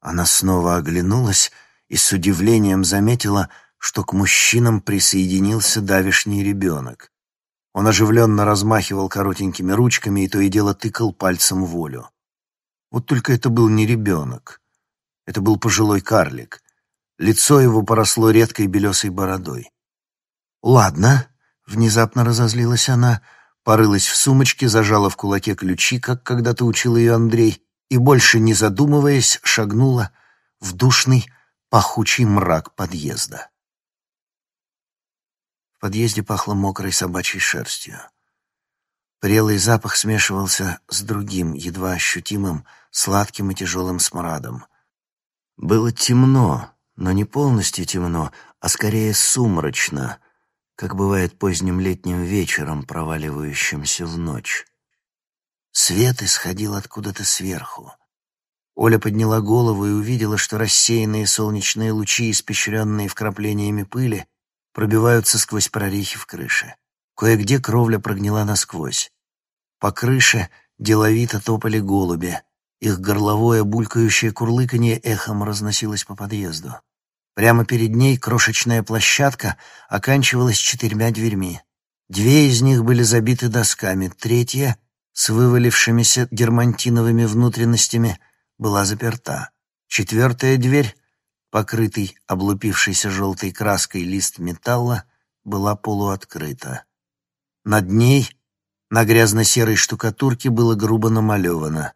Она снова оглянулась и с удивлением заметила, что к мужчинам присоединился давишний ребенок. Он оживленно размахивал коротенькими ручками и то и дело тыкал пальцем волю. Вот только это был не ребенок. Это был пожилой карлик. Лицо его поросло редкой белесой бородой. «Ладно», — внезапно разозлилась она, порылась в сумочке, зажала в кулаке ключи, как когда-то учил ее Андрей, и, больше не задумываясь, шагнула в душный, пахучий мрак подъезда. В подъезде пахло мокрой собачьей шерстью. Прелый запах смешивался с другим, едва ощутимым, сладким и тяжелым смрадом. Было темно, но не полностью темно, а скорее сумрачно, как бывает поздним летним вечером, проваливающимся в ночь. Свет исходил откуда-то сверху. Оля подняла голову и увидела, что рассеянные солнечные лучи, испещренные вкраплениями пыли, пробиваются сквозь прорехи в крыше. Кое-где кровля прогнила насквозь. По крыше деловито топали голуби. Их горловое булькающее курлыканье эхом разносилось по подъезду. Прямо перед ней крошечная площадка оканчивалась четырьмя дверьми. Две из них были забиты досками, третья, с вывалившимися германтиновыми внутренностями, была заперта. Четвертая дверь покрытый облупившейся желтой краской лист металла, была полуоткрыта. Над ней, на грязно-серой штукатурке, было грубо намалевано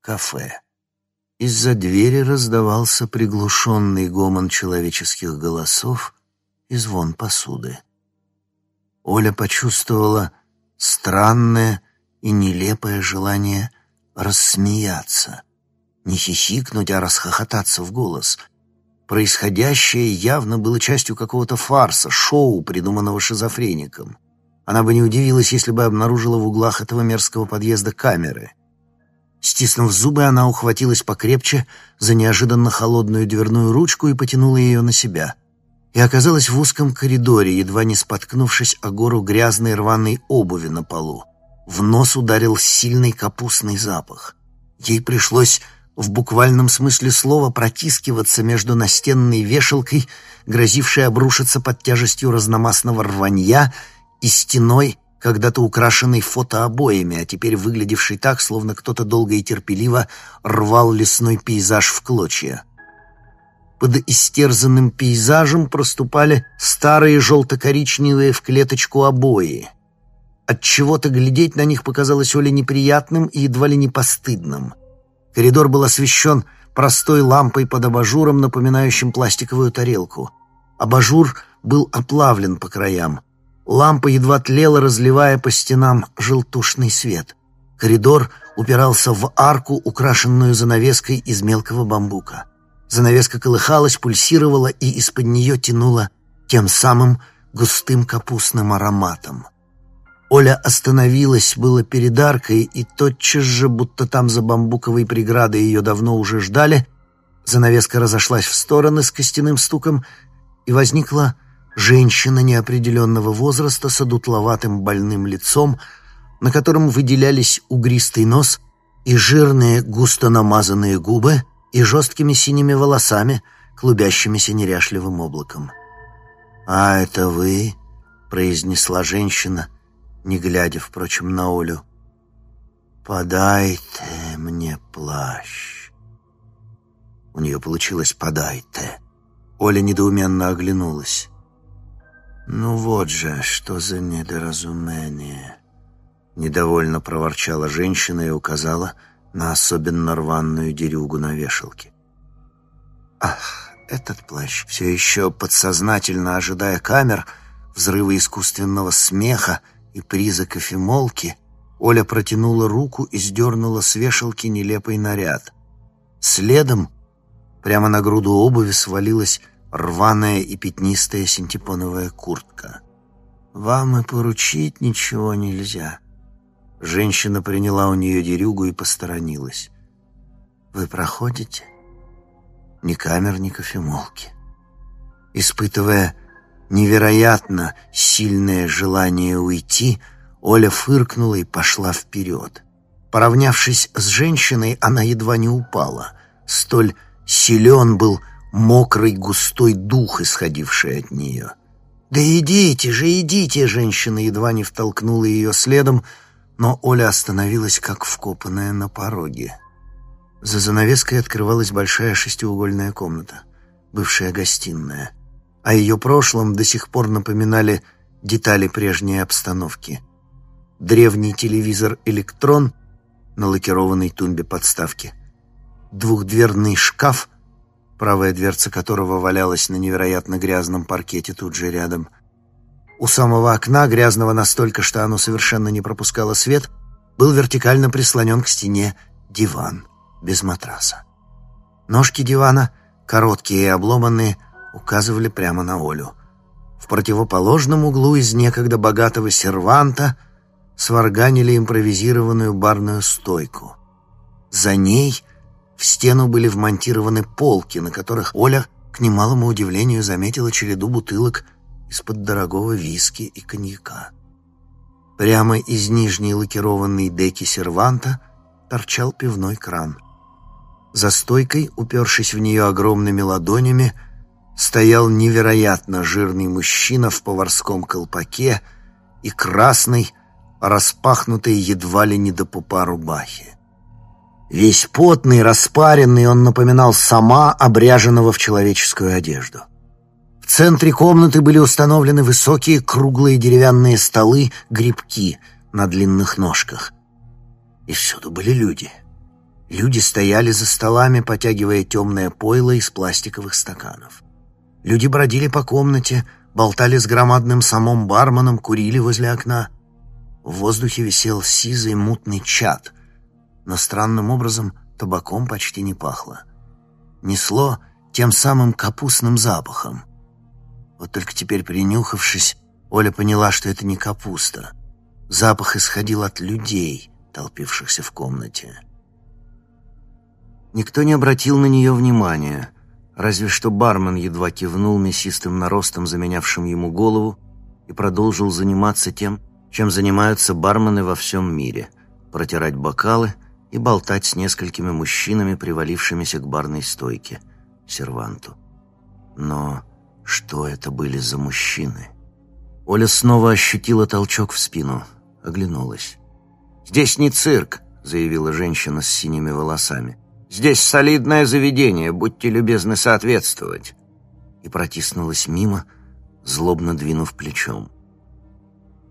«Кафе». Из-за двери раздавался приглушенный гомон человеческих голосов и звон посуды. Оля почувствовала странное и нелепое желание рассмеяться, не хихикнуть, а расхохотаться в голос — Происходящее явно было частью какого-то фарса, шоу, придуманного шизофреником. Она бы не удивилась, если бы обнаружила в углах этого мерзкого подъезда камеры. Стиснув зубы, она ухватилась покрепче за неожиданно холодную дверную ручку и потянула ее на себя. И оказалась в узком коридоре, едва не споткнувшись о гору грязной рваной обуви на полу. В нос ударил сильный капустный запах. Ей пришлось в буквальном смысле слова протискиваться между настенной вешалкой, грозившей обрушиться под тяжестью разномастного рванья, и стеной, когда-то украшенной фотообоями, а теперь выглядевшей так, словно кто-то долго и терпеливо рвал лесной пейзаж в клочья. Под истерзанным пейзажем проступали старые желто-коричневые в клеточку обои. От чего то глядеть на них показалось Оле неприятным и едва ли не постыдным — Коридор был освещен простой лампой под абажуром, напоминающим пластиковую тарелку. Абажур был оплавлен по краям. Лампа едва тлела, разливая по стенам желтушный свет. Коридор упирался в арку, украшенную занавеской из мелкого бамбука. Занавеска колыхалась, пульсировала и из-под нее тянула тем самым густым капустным ароматом. Оля остановилась было перед аркой, и тотчас же, будто там за бамбуковой преградой ее давно уже ждали, занавеска разошлась в стороны с костяным стуком, и возникла женщина неопределенного возраста с одутловатым больным лицом, на котором выделялись угристый нос и жирные густо намазанные губы и жесткими синими волосами, клубящимися неряшливым облаком. «А это вы?» — произнесла женщина, не глядя, впрочем, на Олю. «Подайте мне плащ». У нее получилось «подайте». Оля недоуменно оглянулась. «Ну вот же, что за недоразумение!» Недовольно проворчала женщина и указала на особенно рваную дерюгу на вешалке. «Ах, этот плащ!» Все еще подсознательно ожидая камер, взрыва искусственного смеха и приза кофемолки, Оля протянула руку и сдернула с вешалки нелепый наряд. Следом, прямо на груду обуви, свалилась рваная и пятнистая синтепоновая куртка. «Вам и поручить ничего нельзя». Женщина приняла у нее дерюгу и посторонилась. «Вы проходите?» Ни камер, ни кофемолки. Испытывая невероятно сильное желание уйти, Оля фыркнула и пошла вперед. Поравнявшись с женщиной, она едва не упала. Столь силен был мокрый густой дух, исходивший от нее. «Да идите же, идите!» Женщина едва не втолкнула ее следом, но Оля остановилась, как вкопанная на пороге. За занавеской открывалась большая шестиугольная комната, бывшая гостиная. О ее прошлом до сих пор напоминали детали прежней обстановки. Древний телевизор «Электрон» на лакированной тумбе подставки, двухдверный шкаф правая дверца которого валялась на невероятно грязном паркете тут же рядом. У самого окна, грязного настолько, что оно совершенно не пропускало свет, был вертикально прислонен к стене диван без матраса. Ножки дивана, короткие и обломанные, указывали прямо на Олю. В противоположном углу из некогда богатого серванта сварганили импровизированную барную стойку. За ней в стену были вмонтированы полки, на которых Оля, к немалому удивлению, заметила череду бутылок из-под дорогого виски и коньяка. Прямо из нижней лакированной деки серванта торчал пивной кран. За стойкой, упершись в нее огромными ладонями, стоял невероятно жирный мужчина в поварском колпаке и красной, распахнутой едва ли не до пупа рубахи. Весь потный, распаренный, он напоминал сама, обряженного в человеческую одежду. В центре комнаты были установлены высокие круглые деревянные столы, грибки на длинных ножках. И всюду были люди. Люди стояли за столами, потягивая темное пойло из пластиковых стаканов. Люди бродили по комнате, болтали с громадным самым барменом, курили возле окна. В воздухе висел сизый мутный чад — но странным образом табаком почти не пахло. Несло тем самым капустным запахом. Вот только теперь, принюхавшись, Оля поняла, что это не капуста. Запах исходил от людей, толпившихся в комнате. Никто не обратил на нее внимания, разве что бармен едва кивнул мясистым наростом, заменявшим ему голову, и продолжил заниматься тем, чем занимаются бармены во всем мире — протирать бокалы и болтать с несколькими мужчинами, привалившимися к барной стойке, серванту. Но что это были за мужчины? Оля снова ощутила толчок в спину, оглянулась. «Здесь не цирк», — заявила женщина с синими волосами. «Здесь солидное заведение, будьте любезны соответствовать». И протиснулась мимо, злобно двинув плечом.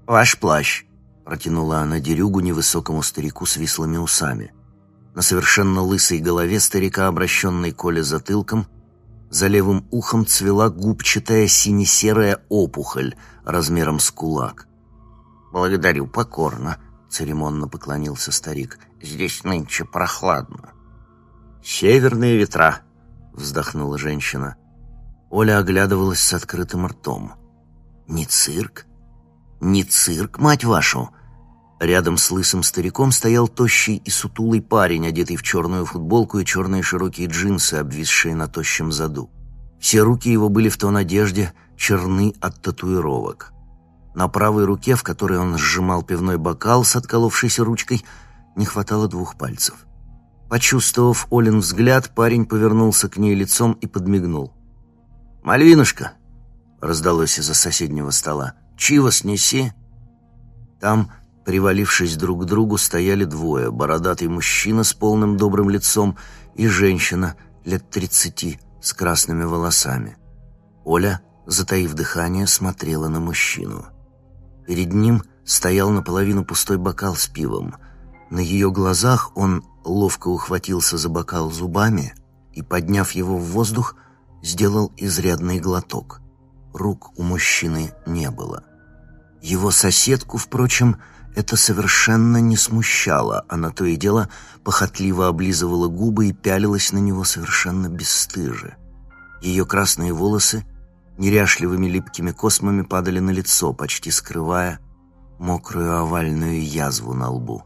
«Ваш плащ», Протянула она дерюгу невысокому старику с вислыми усами. На совершенно лысой голове старика, обращенной Коле затылком, за левым ухом цвела губчатая сине-серая опухоль размером с кулак. «Благодарю покорно», — церемонно поклонился старик. «Здесь нынче прохладно». «Северные ветра», — вздохнула женщина. Оля оглядывалась с открытым ртом. «Не цирк?» Не цирк, мать вашу!» Рядом с лысым стариком стоял тощий и сутулый парень, одетый в черную футболку и черные широкие джинсы, обвисшие на тощем заду. Все руки его были в той одежде, черны от татуировок. На правой руке, в которой он сжимал пивной бокал с отколовшейся ручкой, не хватало двух пальцев. Почувствовав Олин взгляд, парень повернулся к ней лицом и подмигнул. «Мальвинушка!» — раздалось из-за соседнего стола. «Чиво снеси!» Там, привалившись друг к другу, стояли двое. Бородатый мужчина с полным добрым лицом и женщина лет тридцати с красными волосами. Оля, затаив дыхание, смотрела на мужчину. Перед ним стоял наполовину пустой бокал с пивом. На ее глазах он ловко ухватился за бокал зубами и, подняв его в воздух, сделал изрядный глоток. Рук у мужчины не было. Его соседку, впрочем, это совершенно не смущало. Она то и дело похотливо облизывала губы и пялилась на него совершенно бесстыже. Ее красные волосы неряшливыми липкими космами падали на лицо, почти скрывая мокрую овальную язву на лбу.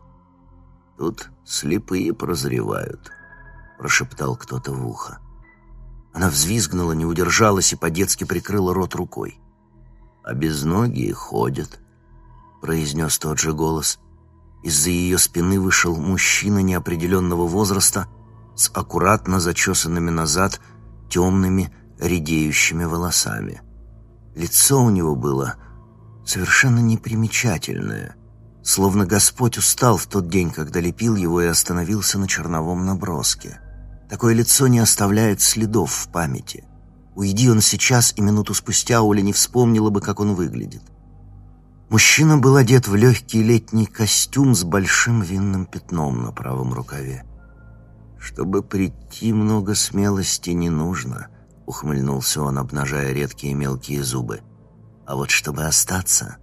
«Тут слепые прозревают», — прошептал кто-то в ухо. Она взвизгнула, не удержалась и по-детски прикрыла рот рукой. «А безногие ходят», — произнес тот же голос. Из-за ее спины вышел мужчина неопределенного возраста с аккуратно зачесанными назад темными, редеющими волосами. Лицо у него было совершенно непримечательное, словно Господь устал в тот день, когда лепил его и остановился на черновом наброске. Такое лицо не оставляет следов в памяти. Уйди он сейчас, и минуту спустя Оля не вспомнила бы, как он выглядит. Мужчина был одет в легкий летний костюм с большим винным пятном на правом рукаве. Чтобы прийти, много смелости не нужно —— ухмыльнулся он, обнажая редкие мелкие зубы. «А вот чтобы остаться,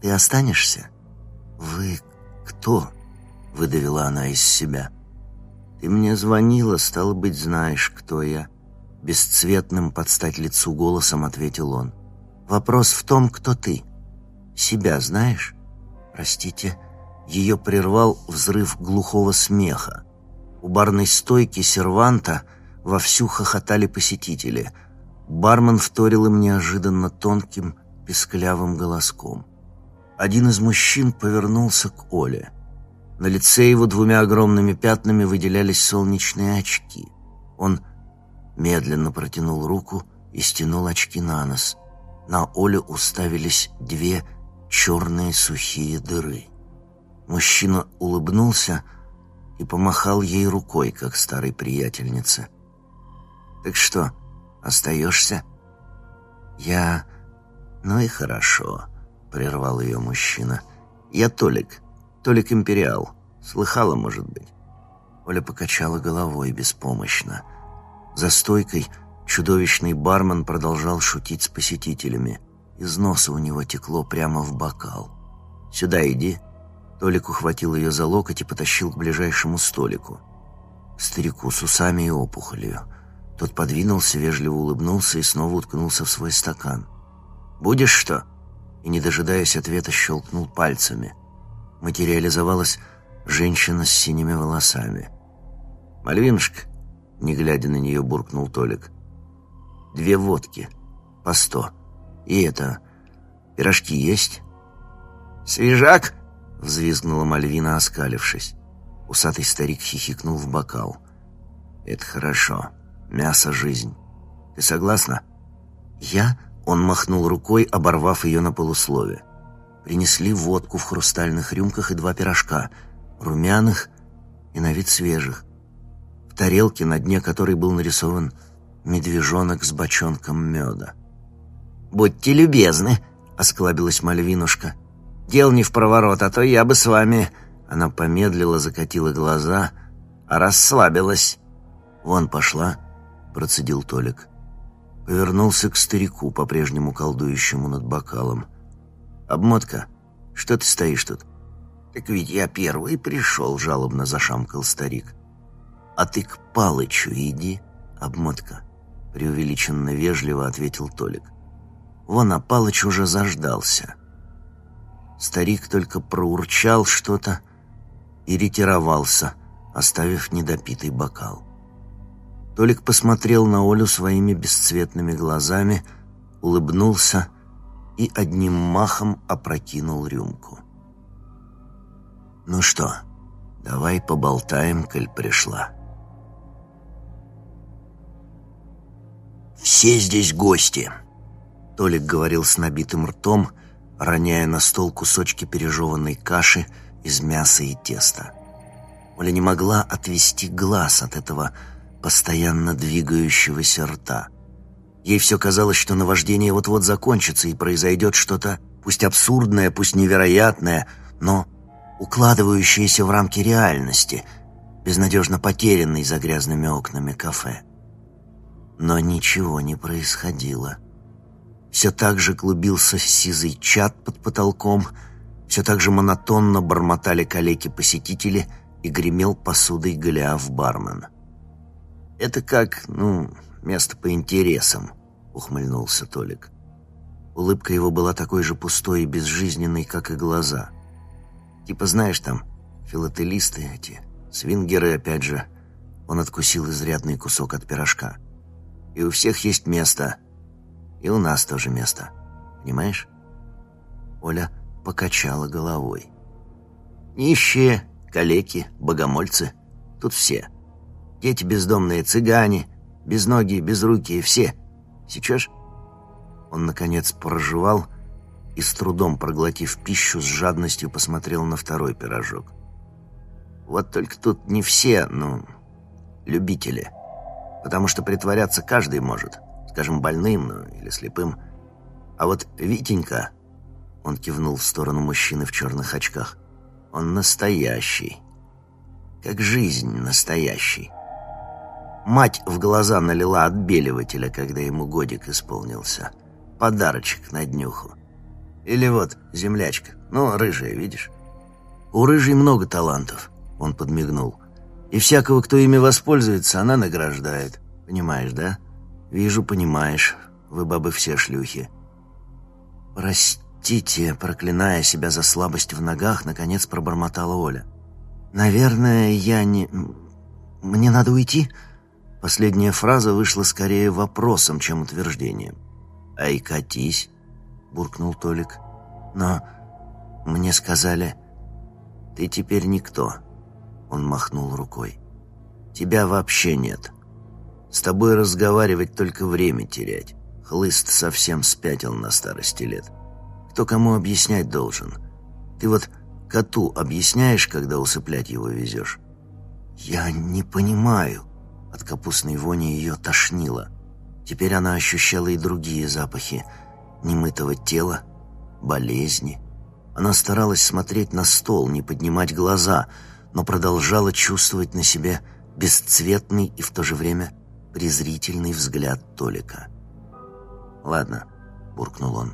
ты останешься?» «Вы кто?» — выдавила она из себя. «Ты мне звонила, стало быть, знаешь, кто я». Бесцветным под стать лицу голосом ответил он. «Вопрос в том, кто ты. Себя знаешь?» «Простите». Ее прервал взрыв глухого смеха. У барной стойки серванта — Вовсю хохотали посетители. Бармен вторил им неожиданно тонким, песклявым голоском. Один из мужчин повернулся к Оле. На лице его двумя огромными пятнами выделялись солнечные очки. Он медленно протянул руку и стянул очки на нос. На Оле уставились две черные сухие дыры. Мужчина улыбнулся и помахал ей рукой, как старой приятельнице. Так что, остаешься?» «Я... Ну и хорошо», — прервал ее мужчина. «Я Толик. Толик Империал. Слыхала, может быть?» Оля покачала головой беспомощно. За стойкой чудовищный бармен продолжал шутить с посетителями. Из носа у него текло прямо в бокал. «Сюда иди». Толик ухватил ее за локоть и потащил к ближайшему столику. Старику с усами и опухолью. Тот подвинулся, вежливо улыбнулся и снова уткнулся в свой стакан. «Будешь что?» И, не дожидаясь ответа, щелкнул пальцами. Материализовалась женщина с синими волосами. «Мальвинушка», — не глядя на нее, буркнул Толик. «Две водки, по сто. И это... Пирожки есть?» «Свежак?» — взвизгнула Мальвина, оскалившись. Усатый старик хихикнул в бокал. «Это хорошо. Мясо — жизнь. Ты согласна?» «Я?» — он махнул рукой, оборвав ее на полуслове. Принесли водку в хрустальных рюмках и два пирожка, румяных и на вид свежих. В тарелке, на дне которой был нарисован медвежонок с бочонком меда. «Будьте любезны», — осклабилась Мальвинушка. «Дел не в проворот, а то я бы с вами...» Она помедлила, закатила глаза, а расслабилась. Вон пошла — процедил Толик. Повернулся к старику, по-прежнему колдующему над бокалом. «Обмотка, что ты стоишь тут?» «Так ведь я первый пришел», — жалобно зашамкал старик. «А ты к Палычу иди, обмотка», — преувеличенно вежливо ответил Толик. «Вон, а Палыч уже заждался». Старик только проурчал что-то и ретировался, оставив недопитый бокал. Толик посмотрел на Олю своими бесцветными глазами, улыбнулся и одним махом опрокинул рюмку. «Ну что, давай поболтаем, коль пришла». «Все здесь гости», — Толик говорил с набитым ртом, роняя на стол кусочки пережеванной каши из мяса и теста. Оля не могла отвести глаз от этого постоянно двигающегося рта. Ей все казалось, что наваждение вот-вот закончится и произойдет что-то, пусть абсурдное, пусть невероятное, но укладывающееся в рамки реальности, безнадежно потерянной за грязными окнами кафе. Но ничего не происходило. Все так же клубился сизый чат под потолком, все так же монотонно бормотали калеки-посетители и гремел посудой Голиаф-бармен. «Это как, ну, место по интересам», — ухмыльнулся Толик. Улыбка его была такой же пустой и безжизненной, как и глаза. Типа, знаешь, там, филателисты эти, свингеры, опять же. Он откусил изрядный кусок от пирожка. И у всех есть место. И у нас тоже место. Понимаешь? Оля покачала головой. Нищие, калеки, богомольцы. Тут все. Дети бездомные, цыгане, безногие, безрукие, все. Сейчас он, наконец, проживал и, с трудом проглотив пищу, с жадностью посмотрел на второй пирожок. Вот только тут не все, ну, любители. Потому что притворяться каждый может. Скажем, больным, ну, или слепым. А вот Витенька, он кивнул в сторону мужчины в черных очках, он настоящий. Как жизнь настоящий. Мать в глаза налила отбеливателя, когда ему годик исполнился. Подарочек на днюху. Или вот, землячка, ну, рыжая, видишь? У рыжей много талантов, он подмигнул. И всякого, кто ими воспользуется, она награждает. Понимаешь, да? Вижу, понимаешь. Вы, бабы, все шлюхи. Простите, проклиная себя за слабость в ногах, наконец пробормотала Оля. Наверное, я не... Мне надо уйти?» Последняя фраза вышла скорее вопросом, чем утверждением. «Ай, катись!» — буркнул Толик. «Но мне сказали, ты теперь никто». Он махнул рукой. «Тебя вообще нет. С тобой разговаривать только время терять. Хлыст совсем спятил на старости лет. Кто кому объяснять должен? Ты вот коту объясняешь, когда усыплять его везешь?» «Я не понимаю», от капустной вони ее тошнило. Теперь она ощущала и другие запахи немытого тела, болезни. Она старалась смотреть на стол, не поднимать глаза, но продолжала чувствовать на себе бесцветный и в то же время презрительный взгляд Толика. «Ладно», — буркнул он.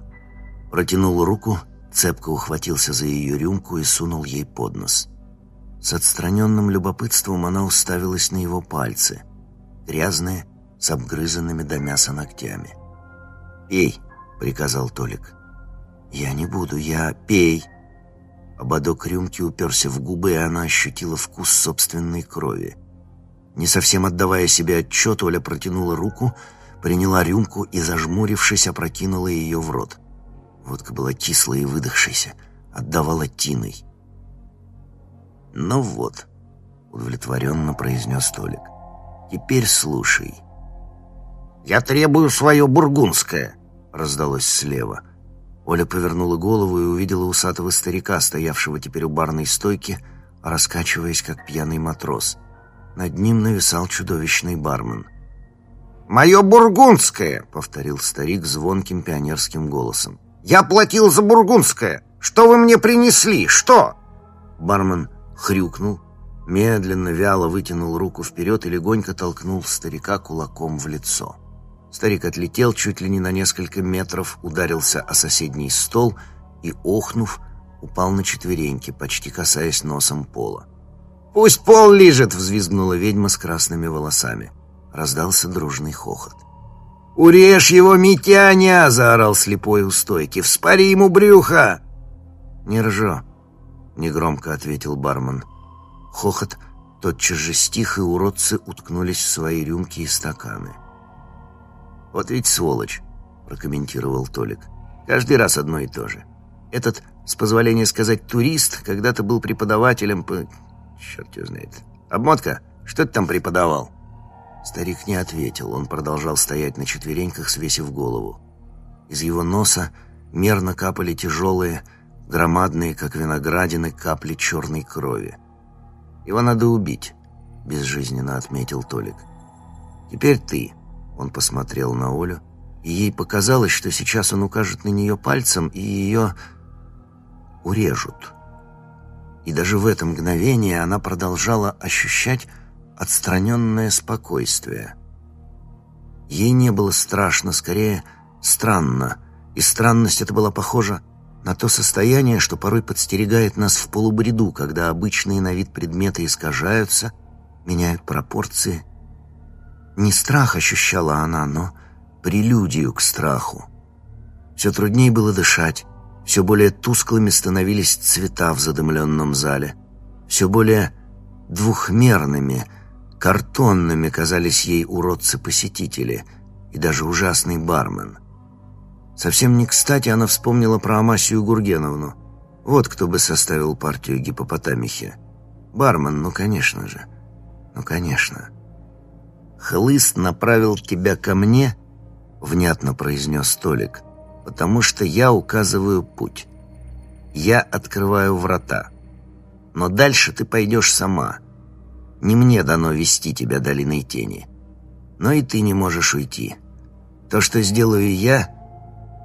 Протянул руку, цепко ухватился за ее рюмку и сунул ей под нос. С отстраненным любопытством она уставилась на его пальцы, грязные, с обгрызанными до мяса ногтями. «Пей», — приказал Толик. «Я не буду, я... Пей!» Ободок рюмки уперся в губы, и она ощутила вкус собственной крови. Не совсем отдавая себе отчет, Оля протянула руку, приняла рюмку и, зажмурившись, опрокинула ее в рот. Водка была кислой и выдохшейся, отдавала тиной. «Ну вот», — удовлетворенно произнес Толик. «Теперь слушай». «Я требую свое бургундское», — раздалось слева. Оля повернула голову и увидела усатого старика, стоявшего теперь у барной стойки, раскачиваясь, как пьяный матрос. Над ним нависал чудовищный бармен. «Мое бургундское!» — повторил старик звонким пионерским голосом. «Я платил за бургундское! Что вы мне принесли? Что?» Бармен хрюкнул, медленно, вяло вытянул руку вперед и легонько толкнул старика кулаком в лицо. Старик отлетел чуть ли не на несколько метров, ударился о соседний стол и, охнув, упал на четвереньки, почти касаясь носом пола. «Пусть пол лежит!» — взвизгнула ведьма с красными волосами. Раздался дружный хохот. «Урежь его, Митяня!» — заорал слепой у стойки. «Вспори ему брюхо!» «Не ржо!» — негромко ответил бармен. Хохот Тотчас же стих, и уродцы уткнулись в свои рюмки и стаканы. «Вот ведь сволочь», — прокомментировал Толик. «Каждый раз одно и то же. Этот, с позволения сказать, турист, когда-то был преподавателем по... Черт его знает. Обмотка, что ты там преподавал?» Старик не ответил. Он продолжал стоять на четвереньках, свесив голову. Из его носа мерно капали тяжелые, громадные, как виноградины, капли черной крови. «Его надо убить», — безжизненно отметил Толик. «Теперь ты», — он посмотрел на Олю, и ей показалось, что сейчас он укажет на нее пальцем, и ее урежут. И даже в это мгновение она продолжала ощущать отстраненное спокойствие. Ей не было страшно, скорее странно, и странность эта была похожа на то состояние, что порой подстерегает нас в полубреду, когда обычные на вид предметы искажаются, меняют пропорции. Не страх ощущала она, но прелюдию к страху. Все труднее было дышать, все более тусклыми становились цвета в задымленном зале, все более двухмерными, картонными казались ей уродцы-посетители и даже ужасный бармен — Совсем не кстати она вспомнила про Амасию Гургеновну. Вот кто бы составил партию гипопотамихи. Бармен, ну конечно же. Ну конечно. «Хлыст направил тебя ко мне», — внятно произнес Толик, «потому что я указываю путь. Я открываю врата. Но дальше ты пойдешь сама. Не мне дано вести тебя долиной тени. Но и ты не можешь уйти. То, что сделаю я,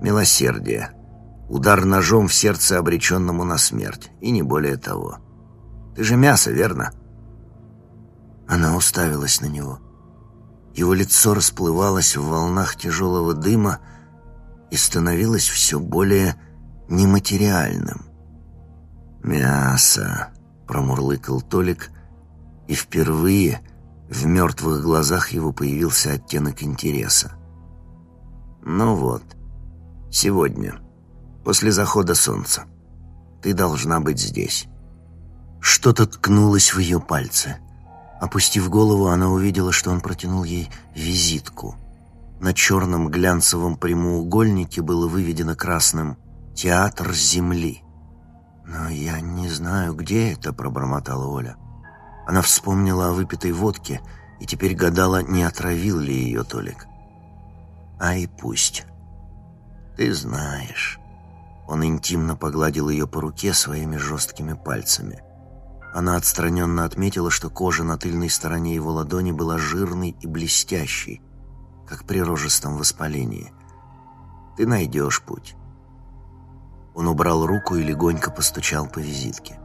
Милосердие. Удар ножом в сердце обреченному на смерть. И не более того. Ты же мясо, верно? Она уставилась на него. Его лицо расплывалось в волнах тяжелого дыма и становилось все более нематериальным. «Мясо», — промурлыкал Толик, и впервые в мертвых глазах его появился оттенок интереса. «Ну вот». Сегодня, после захода солнца. Ты должна быть здесь». Что-то ткнулось в ее пальцы. Опустив голову, она увидела, что он протянул ей визитку. На черном глянцевом прямоугольнике было выведено красным «Театр земли». «Но я не знаю, где это», — пробормотала Оля. Она вспомнила о выпитой водке и теперь гадала, не отравил ли ее Толик. А и пусть. «Ты знаешь». Он интимно погладил ее по руке своими жесткими пальцами. Она отстраненно отметила, что кожа на тыльной стороне его ладони была жирной и блестящей, как при рожестом воспалении. «Ты найдешь путь». Он убрал руку и легонько постучал по визитке.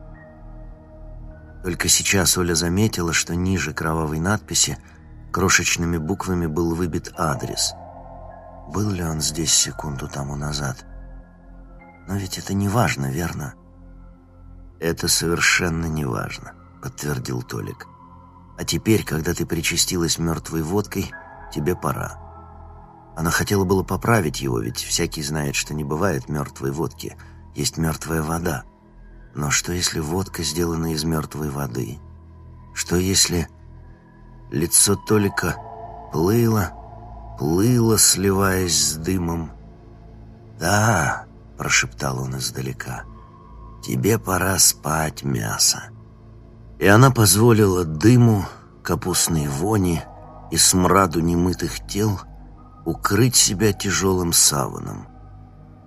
Только сейчас Оля заметила, что ниже кровавой надписи крошечными буквами был выбит адрес – был ли он здесь секунду тому назад? Но ведь это не важно, верно? Это совершенно не важно, подтвердил Толик. А теперь, когда ты причастилась мертвой водкой, тебе пора. Она хотела было поправить его, ведь всякий знает, что не бывает мертвой водки, есть мертвая вода. Но что если водка сделана из мертвой воды? Что если лицо Толика плыло, плыло, сливаясь с дымом. «Да», — прошептал он издалека, — «тебе пора спать, мясо». И она позволила дыму, капустной вони и смраду немытых тел укрыть себя тяжелым саваном.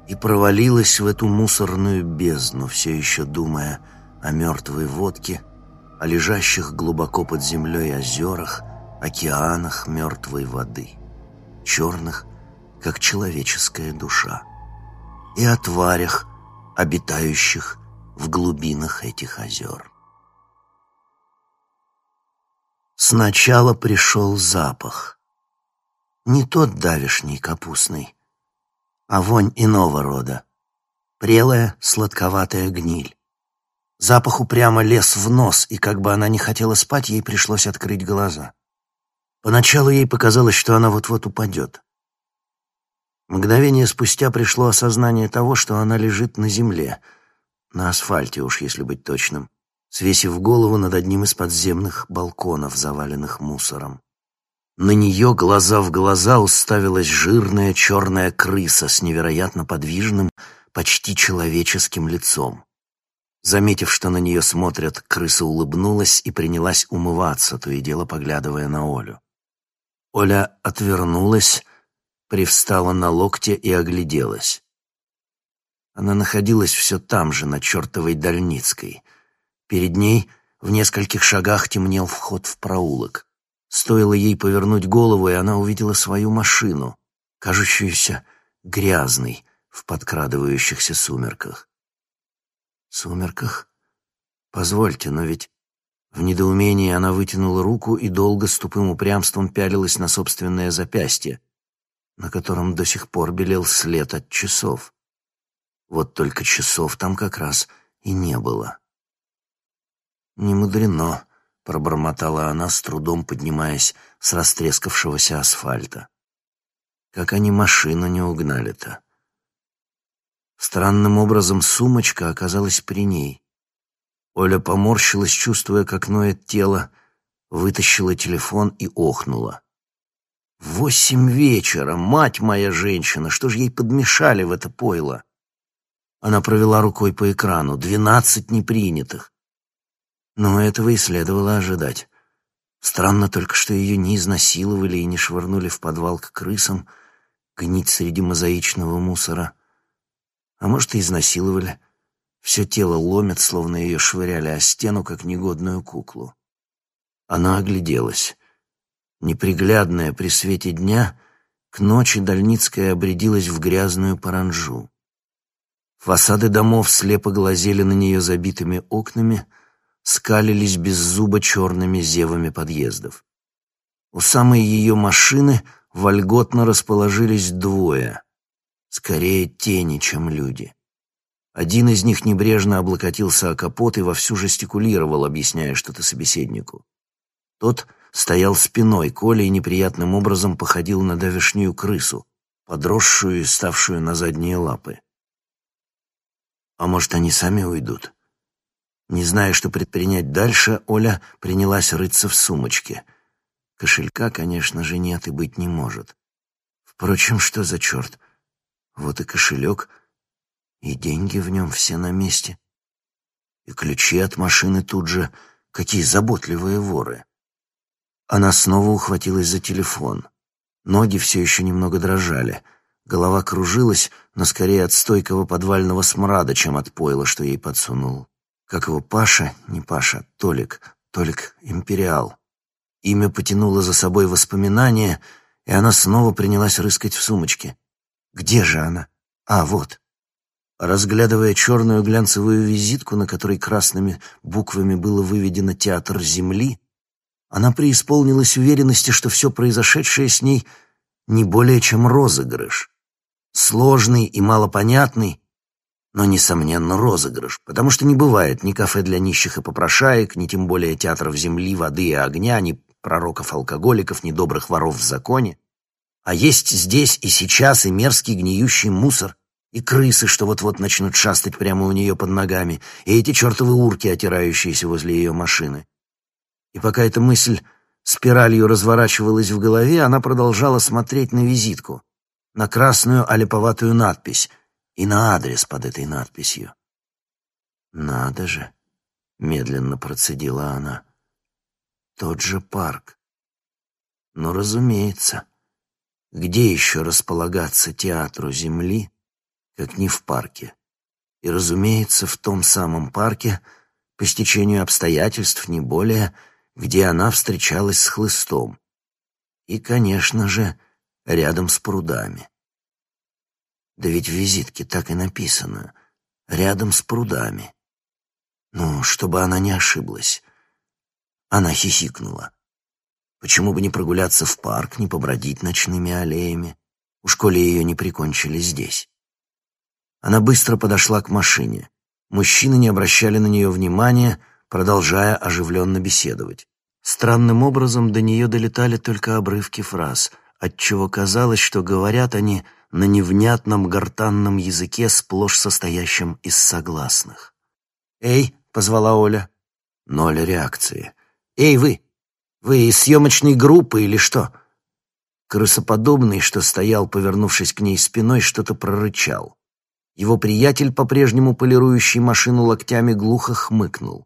И провалилась в эту мусорную бездну, все еще думая о мертвой водке, о лежащих глубоко под землей озерах, океанах мертвой воды черных, как человеческая душа, и о тварях, обитающих в глубинах этих озер. Сначала пришел запах. Не тот давишний капустный, а вонь иного рода. Прелая, сладковатая гниль. Запах упрямо лез в нос, и как бы она не хотела спать, ей пришлось открыть глаза. Поначалу ей показалось, что она вот-вот упадет. Мгновение спустя пришло осознание того, что она лежит на земле, на асфальте уж, если быть точным, свесив голову над одним из подземных балконов, заваленных мусором. На нее глаза в глаза уставилась жирная черная крыса с невероятно подвижным, почти человеческим лицом. Заметив, что на нее смотрят, крыса улыбнулась и принялась умываться, то и дело поглядывая на Олю. Оля отвернулась, привстала на локте и огляделась. Она находилась все там же, на чертовой Дальницкой. Перед ней в нескольких шагах темнел вход в проулок. Стоило ей повернуть голову, и она увидела свою машину, кажущуюся грязной в подкрадывающихся сумерках сумерках? Позвольте, но ведь...» В недоумении она вытянула руку и долго с тупым упрямством пялилась на собственное запястье, на котором до сих пор белел след от часов. Вот только часов там как раз и не было. «Не мудрено», — пробормотала она, с трудом поднимаясь с растрескавшегося асфальта. «Как они машину не угнали-то?» Странным образом сумочка оказалась при ней. Оля поморщилась, чувствуя, как ноет тело, вытащила телефон и охнула. «Восемь вечера, мать моя женщина, что же ей подмешали в это пойло?» Она провела рукой по экрану. «Двенадцать непринятых». Но этого и следовало ожидать. Странно только, что ее не изнасиловали и не швырнули в подвал к крысам, гнить среди мозаичного мусора. А может, и изнасиловали. Все тело ломит, словно ее швыряли о стену, как негодную куклу. Она огляделась. Неприглядная при свете дня, к ночи Дальницкая обрядилась в грязную паранжу. Фасады домов слепо глазели на нее забитыми окнами, скалились без зуба черными зевами подъездов. У самой ее машины вольготно расположились двое — Скорее тени, чем люди. Один из них небрежно облокотился о капот и вовсю жестикулировал, объясняя что-то собеседнику. Тот стоял спиной Коля и неприятным образом походил на давешнюю крысу, подросшую и ставшую на задние лапы. А может, они сами уйдут? Не зная, что предпринять дальше, Оля принялась рыться в сумочке. Кошелька, конечно же, нет и быть не может. Впрочем, что за черт? Вот и кошелек, и деньги в нем все на месте. И ключи от машины тут же. Какие заботливые воры. Она снова ухватилась за телефон. Ноги все еще немного дрожали. Голова кружилась, но скорее от стойкого подвального смрада, чем от пойла, что ей подсунул. Как его Паша, не Паша, Толик, Толик Империал. Имя потянуло за собой воспоминания, и она снова принялась рыскать в сумочке. Где же она? А, вот. Разглядывая черную глянцевую визитку, на которой красными буквами было выведено «Театр Земли», она преисполнилась уверенности, что все произошедшее с ней не более чем розыгрыш. Сложный и малопонятный, но, несомненно, розыгрыш, потому что не бывает ни кафе для нищих и попрошаек, ни тем более театров земли, воды и огня, ни пророков-алкоголиков, ни добрых воров в законе. А есть здесь и сейчас и мерзкий гниющий мусор, и крысы, что вот-вот начнут шастать прямо у нее под ногами, и эти чертовы урки, отирающиеся возле ее машины. И пока эта мысль спиралью разворачивалась в голове, она продолжала смотреть на визитку, на красную олиповатую надпись и на адрес под этой надписью. «Надо же!» — медленно процедила она. «Тот же парк». «Ну, разумеется». Где еще располагаться театру Земли, как не в парке? И, разумеется, в том самом парке, по стечению обстоятельств, не более, где она встречалась с хлыстом. И, конечно же, рядом с прудами. Да ведь в визитке так и написано «рядом с прудами». Ну, чтобы она не ошиблась. Она хихикнула. Почему бы не прогуляться в парк, не побродить ночными аллеями? Уж коли ее не прикончили здесь. Она быстро подошла к машине. Мужчины не обращали на нее внимания, продолжая оживленно беседовать. Странным образом до нее долетали только обрывки фраз, отчего казалось, что говорят они на невнятном гортанном языке, сплошь состоящем из согласных. «Эй!» — позвала Оля. Ноль реакции. «Эй, вы! Вы из съемочной группы или что?» Крысоподобный, что стоял, повернувшись к ней спиной, что-то прорычал. Его приятель, по-прежнему полирующий машину локтями, глухо хмыкнул.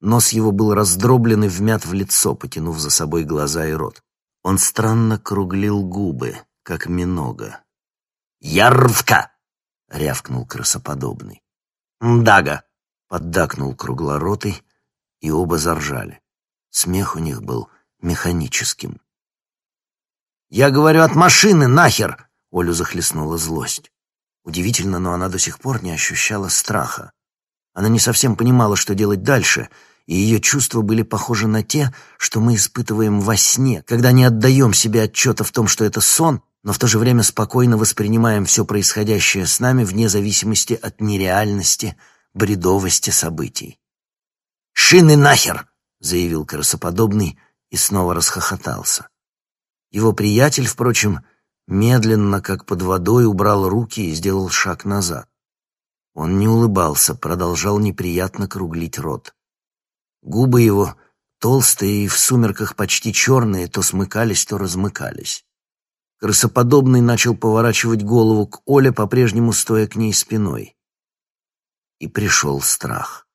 Нос его был раздроблен и вмят в лицо, потянув за собой глаза и рот. Он странно круглил губы, как минога. «Ярвка!» — рявкнул крысоподобный. «Мдага!» — поддакнул круглоротый, и оба заржали. Смех у них был механическим. «Я говорю, от машины нахер!» — Олю захлестнула злость. Удивительно, но она до сих пор не ощущала страха. Она не совсем понимала, что делать дальше, и ее чувства были похожи на те, что мы испытываем во сне, когда не отдаем себе отчета в том, что это сон, но в то же время спокойно воспринимаем все происходящее с нами вне зависимости от нереальности, бредовости событий. «Шины нахер!» — заявил красоподобный и снова расхохотался. Его приятель, впрочем, медленно, как под водой, убрал руки и сделал шаг назад. Он не улыбался, продолжал неприятно круглить рот. Губы его, толстые и в сумерках почти черные, то смыкались, то размыкались. Крысоподобный начал поворачивать голову к Оле, по-прежнему стоя к ней спиной. И пришел страх.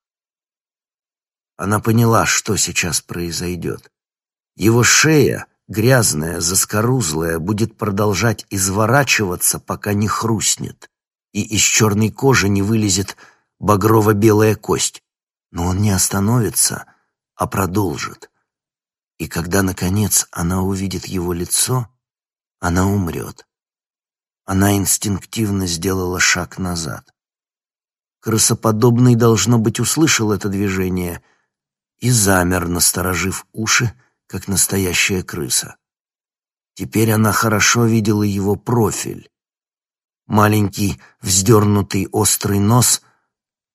Она поняла, что сейчас произойдет. Его шея, грязная, заскорузлая, будет продолжать изворачиваться, пока не хрустнет, и из черной кожи не вылезет багрово-белая кость. Но он не остановится, а продолжит. И когда, наконец, она увидит его лицо, она умрет. Она инстинктивно сделала шаг назад. Крысоподобный, должно быть, услышал это движение и замер, насторожив уши, как настоящая крыса. Теперь она хорошо видела его профиль. Маленький вздернутый острый нос,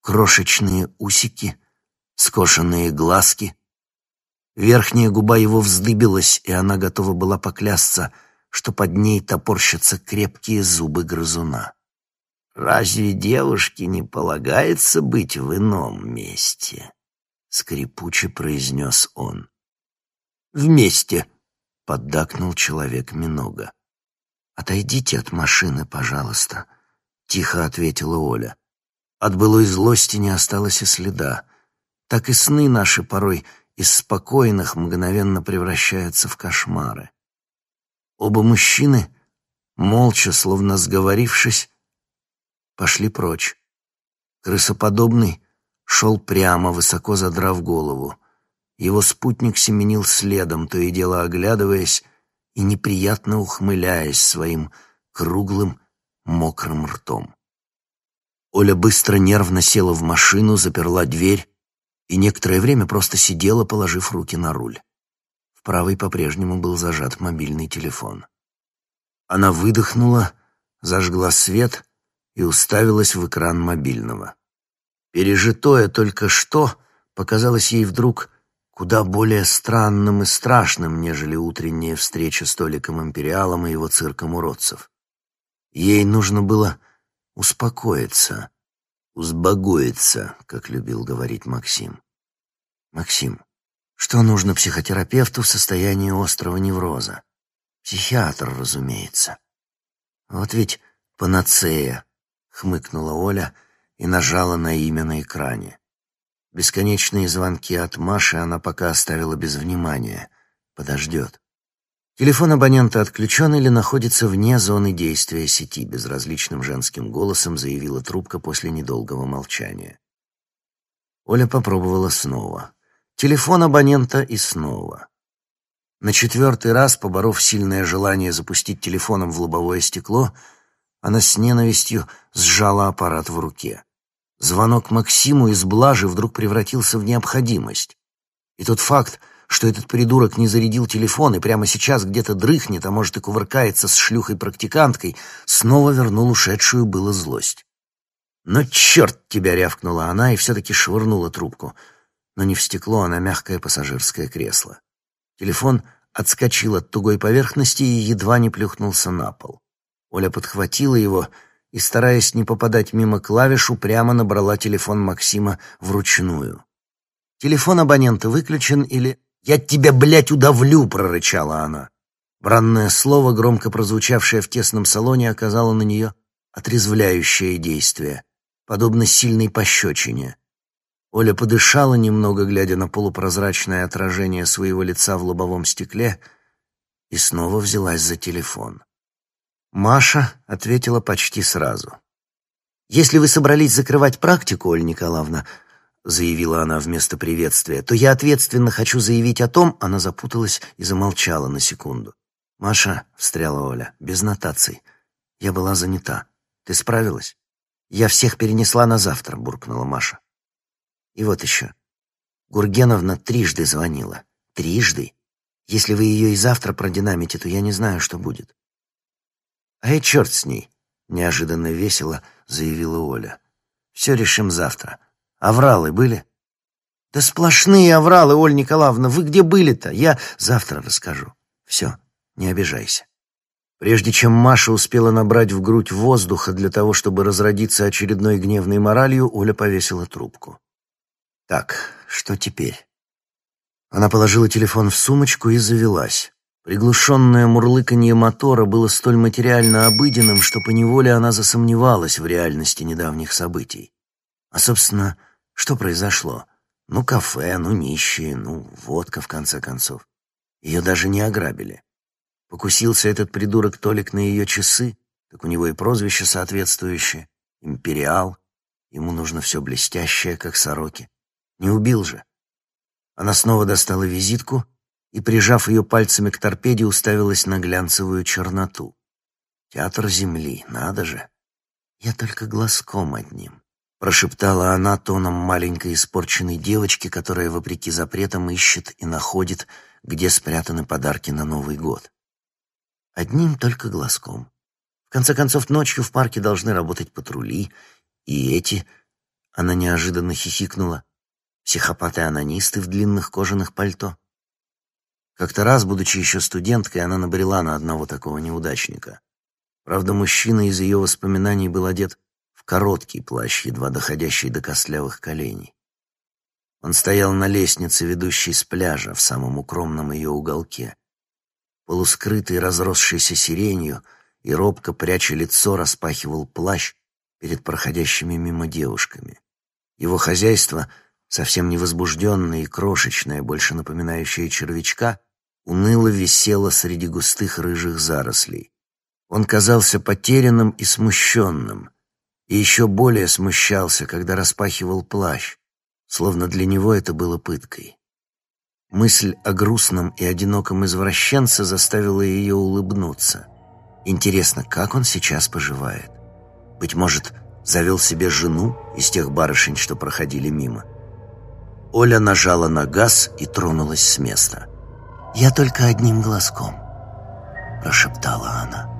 крошечные усики, скошенные глазки. Верхняя губа его вздыбилась, и она готова была поклясться, что под ней топорщатся крепкие зубы грызуна. «Разве девушке не полагается быть в ином месте?» — скрипуче произнес он. «Вместе», — поддакнул человек Минога. «Отойдите от машины, пожалуйста», — тихо ответила Оля. От былой злости не осталось и следа. Так и сны наши порой из спокойных мгновенно превращаются в кошмары. Оба мужчины, молча, словно сговорившись, пошли прочь. Крысоподобный шел прямо, высоко задрав голову. Его спутник семенил следом, то и дело оглядываясь и неприятно ухмыляясь своим круглым, мокрым ртом. Оля быстро нервно села в машину, заперла дверь и некоторое время просто сидела, положив руки на руль. В правой по-прежнему был зажат мобильный телефон. Она выдохнула, зажгла свет и уставилась в экран мобильного. Пережитое только что показалось ей вдруг куда более странным и страшным, нежели утренняя встреча с Толиком Империалом и его цирком уродцев. Ей нужно было успокоиться, узбогоиться, как любил говорить Максим. Максим, что нужно психотерапевту в состоянии острого невроза? Психиатр, разумеется. Вот ведь панацея, хмыкнула Оля и нажала на имя на экране. Бесконечные звонки от Маши она пока оставила без внимания. Подождет. Телефон абонента отключен или находится вне зоны действия сети, безразличным женским голосом заявила трубка после недолгого молчания. Оля попробовала снова. Телефон абонента и снова. На четвертый раз, поборов сильное желание запустить телефоном в лобовое стекло, она с ненавистью сжала аппарат в руке. Звонок Максиму из Блажи вдруг превратился в необходимость. И тот факт, что этот придурок не зарядил телефон и прямо сейчас где-то дрыхнет, а может и кувыркается с шлюхой-практиканткой, снова вернул ушедшую было злость. «Но черт тебя!» — рявкнула она и все-таки швырнула трубку. Но не в стекло, а на мягкое пассажирское кресло. Телефон отскочил от тугой поверхности и едва не плюхнулся на пол. Оля подхватила его — и, стараясь не попадать мимо клавиш, упрямо набрала телефон Максима вручную. Телефон абонента выключен или... «Я тебя, блядь, удавлю!» — прорычала она. Бранное слово, громко прозвучавшее в тесном салоне, оказало на нее отрезвляющее действие, подобно сильной пощечине. Оля подышала немного, глядя на полупрозрачное отражение своего лица в лобовом стекле, и снова взялась за телефон. Маша ответила почти сразу. «Если вы собрались закрывать практику, Оля Николаевна, — заявила она вместо приветствия, — то я ответственно хочу заявить о том...» Она запуталась и замолчала на секунду. «Маша», — встряла Оля, — «без нотаций. Я была занята. Ты справилась?» «Я всех перенесла на завтра», — буркнула Маша. «И вот еще. Гургеновна трижды звонила. Трижды. Если вы ее и завтра продинамите, то я не знаю, что будет». «А и черт с ней», — неожиданно весело заявила Оля. «Все решим завтра. Авралы были?» «Да сплошные авралы, Оль Николаевна. Вы где были-то? Я завтра расскажу. Все, не обижайся». Прежде чем Маша успела набрать в грудь воздуха для того, чтобы разродиться очередной гневной моралью, Оля повесила трубку. «Так, что теперь?» Она положила телефон в сумочку и завелась. Приглушенное мурлыканье мотора было столь материально обыденным, что поневоле она засомневалась в реальности недавних событий. А, собственно, что произошло? Ну, кафе, ну, нищие, ну, водка, в конце концов. Ее даже не ограбили. Покусился этот придурок Толик на ее часы, так у него и прозвище соответствующее — «Империал». Ему нужно все блестящее, как сороки. Не убил же. Она снова достала визитку и, прижав ее пальцами к торпеде, уставилась на глянцевую черноту. Театр земли, надо же. Я только глазком одним. Прошептала она тоном маленькой испорченной девочки, которая, вопреки запретам, ищет и находит, где спрятаны подарки на Новый год. Одним только глазком. В конце концов, ночью в парке должны работать патрули, и эти... Она неожиданно хихикнула. Психопаты-анонисты в длинных кожаных пальто. Как-то раз, будучи еще студенткой, она набрела на одного такого неудачника. Правда, мужчина из ее воспоминаний был одет в короткий плащ, едва доходящий до костлявых коленей. Он стоял на лестнице, ведущей с пляжа, в самом укромном ее уголке полускрытый разросшейся сиренью, и робко пряча лицо распахивал плащ перед проходящими мимо девушками. Его хозяйство, совсем невозбужденное и крошечное, больше напоминающее червячка, уныло висело среди густых рыжих зарослей. Он казался потерянным и смущенным, и еще более смущался, когда распахивал плащ, словно для него это было пыткой. Мысль о грустном и одиноком извращенце заставила ее улыбнуться. Интересно, как он сейчас поживает? Быть может, завел себе жену из тех барышень, что проходили мимо? Оля нажала на газ и тронулась с места. «Я только одним глазком», — прошептала она.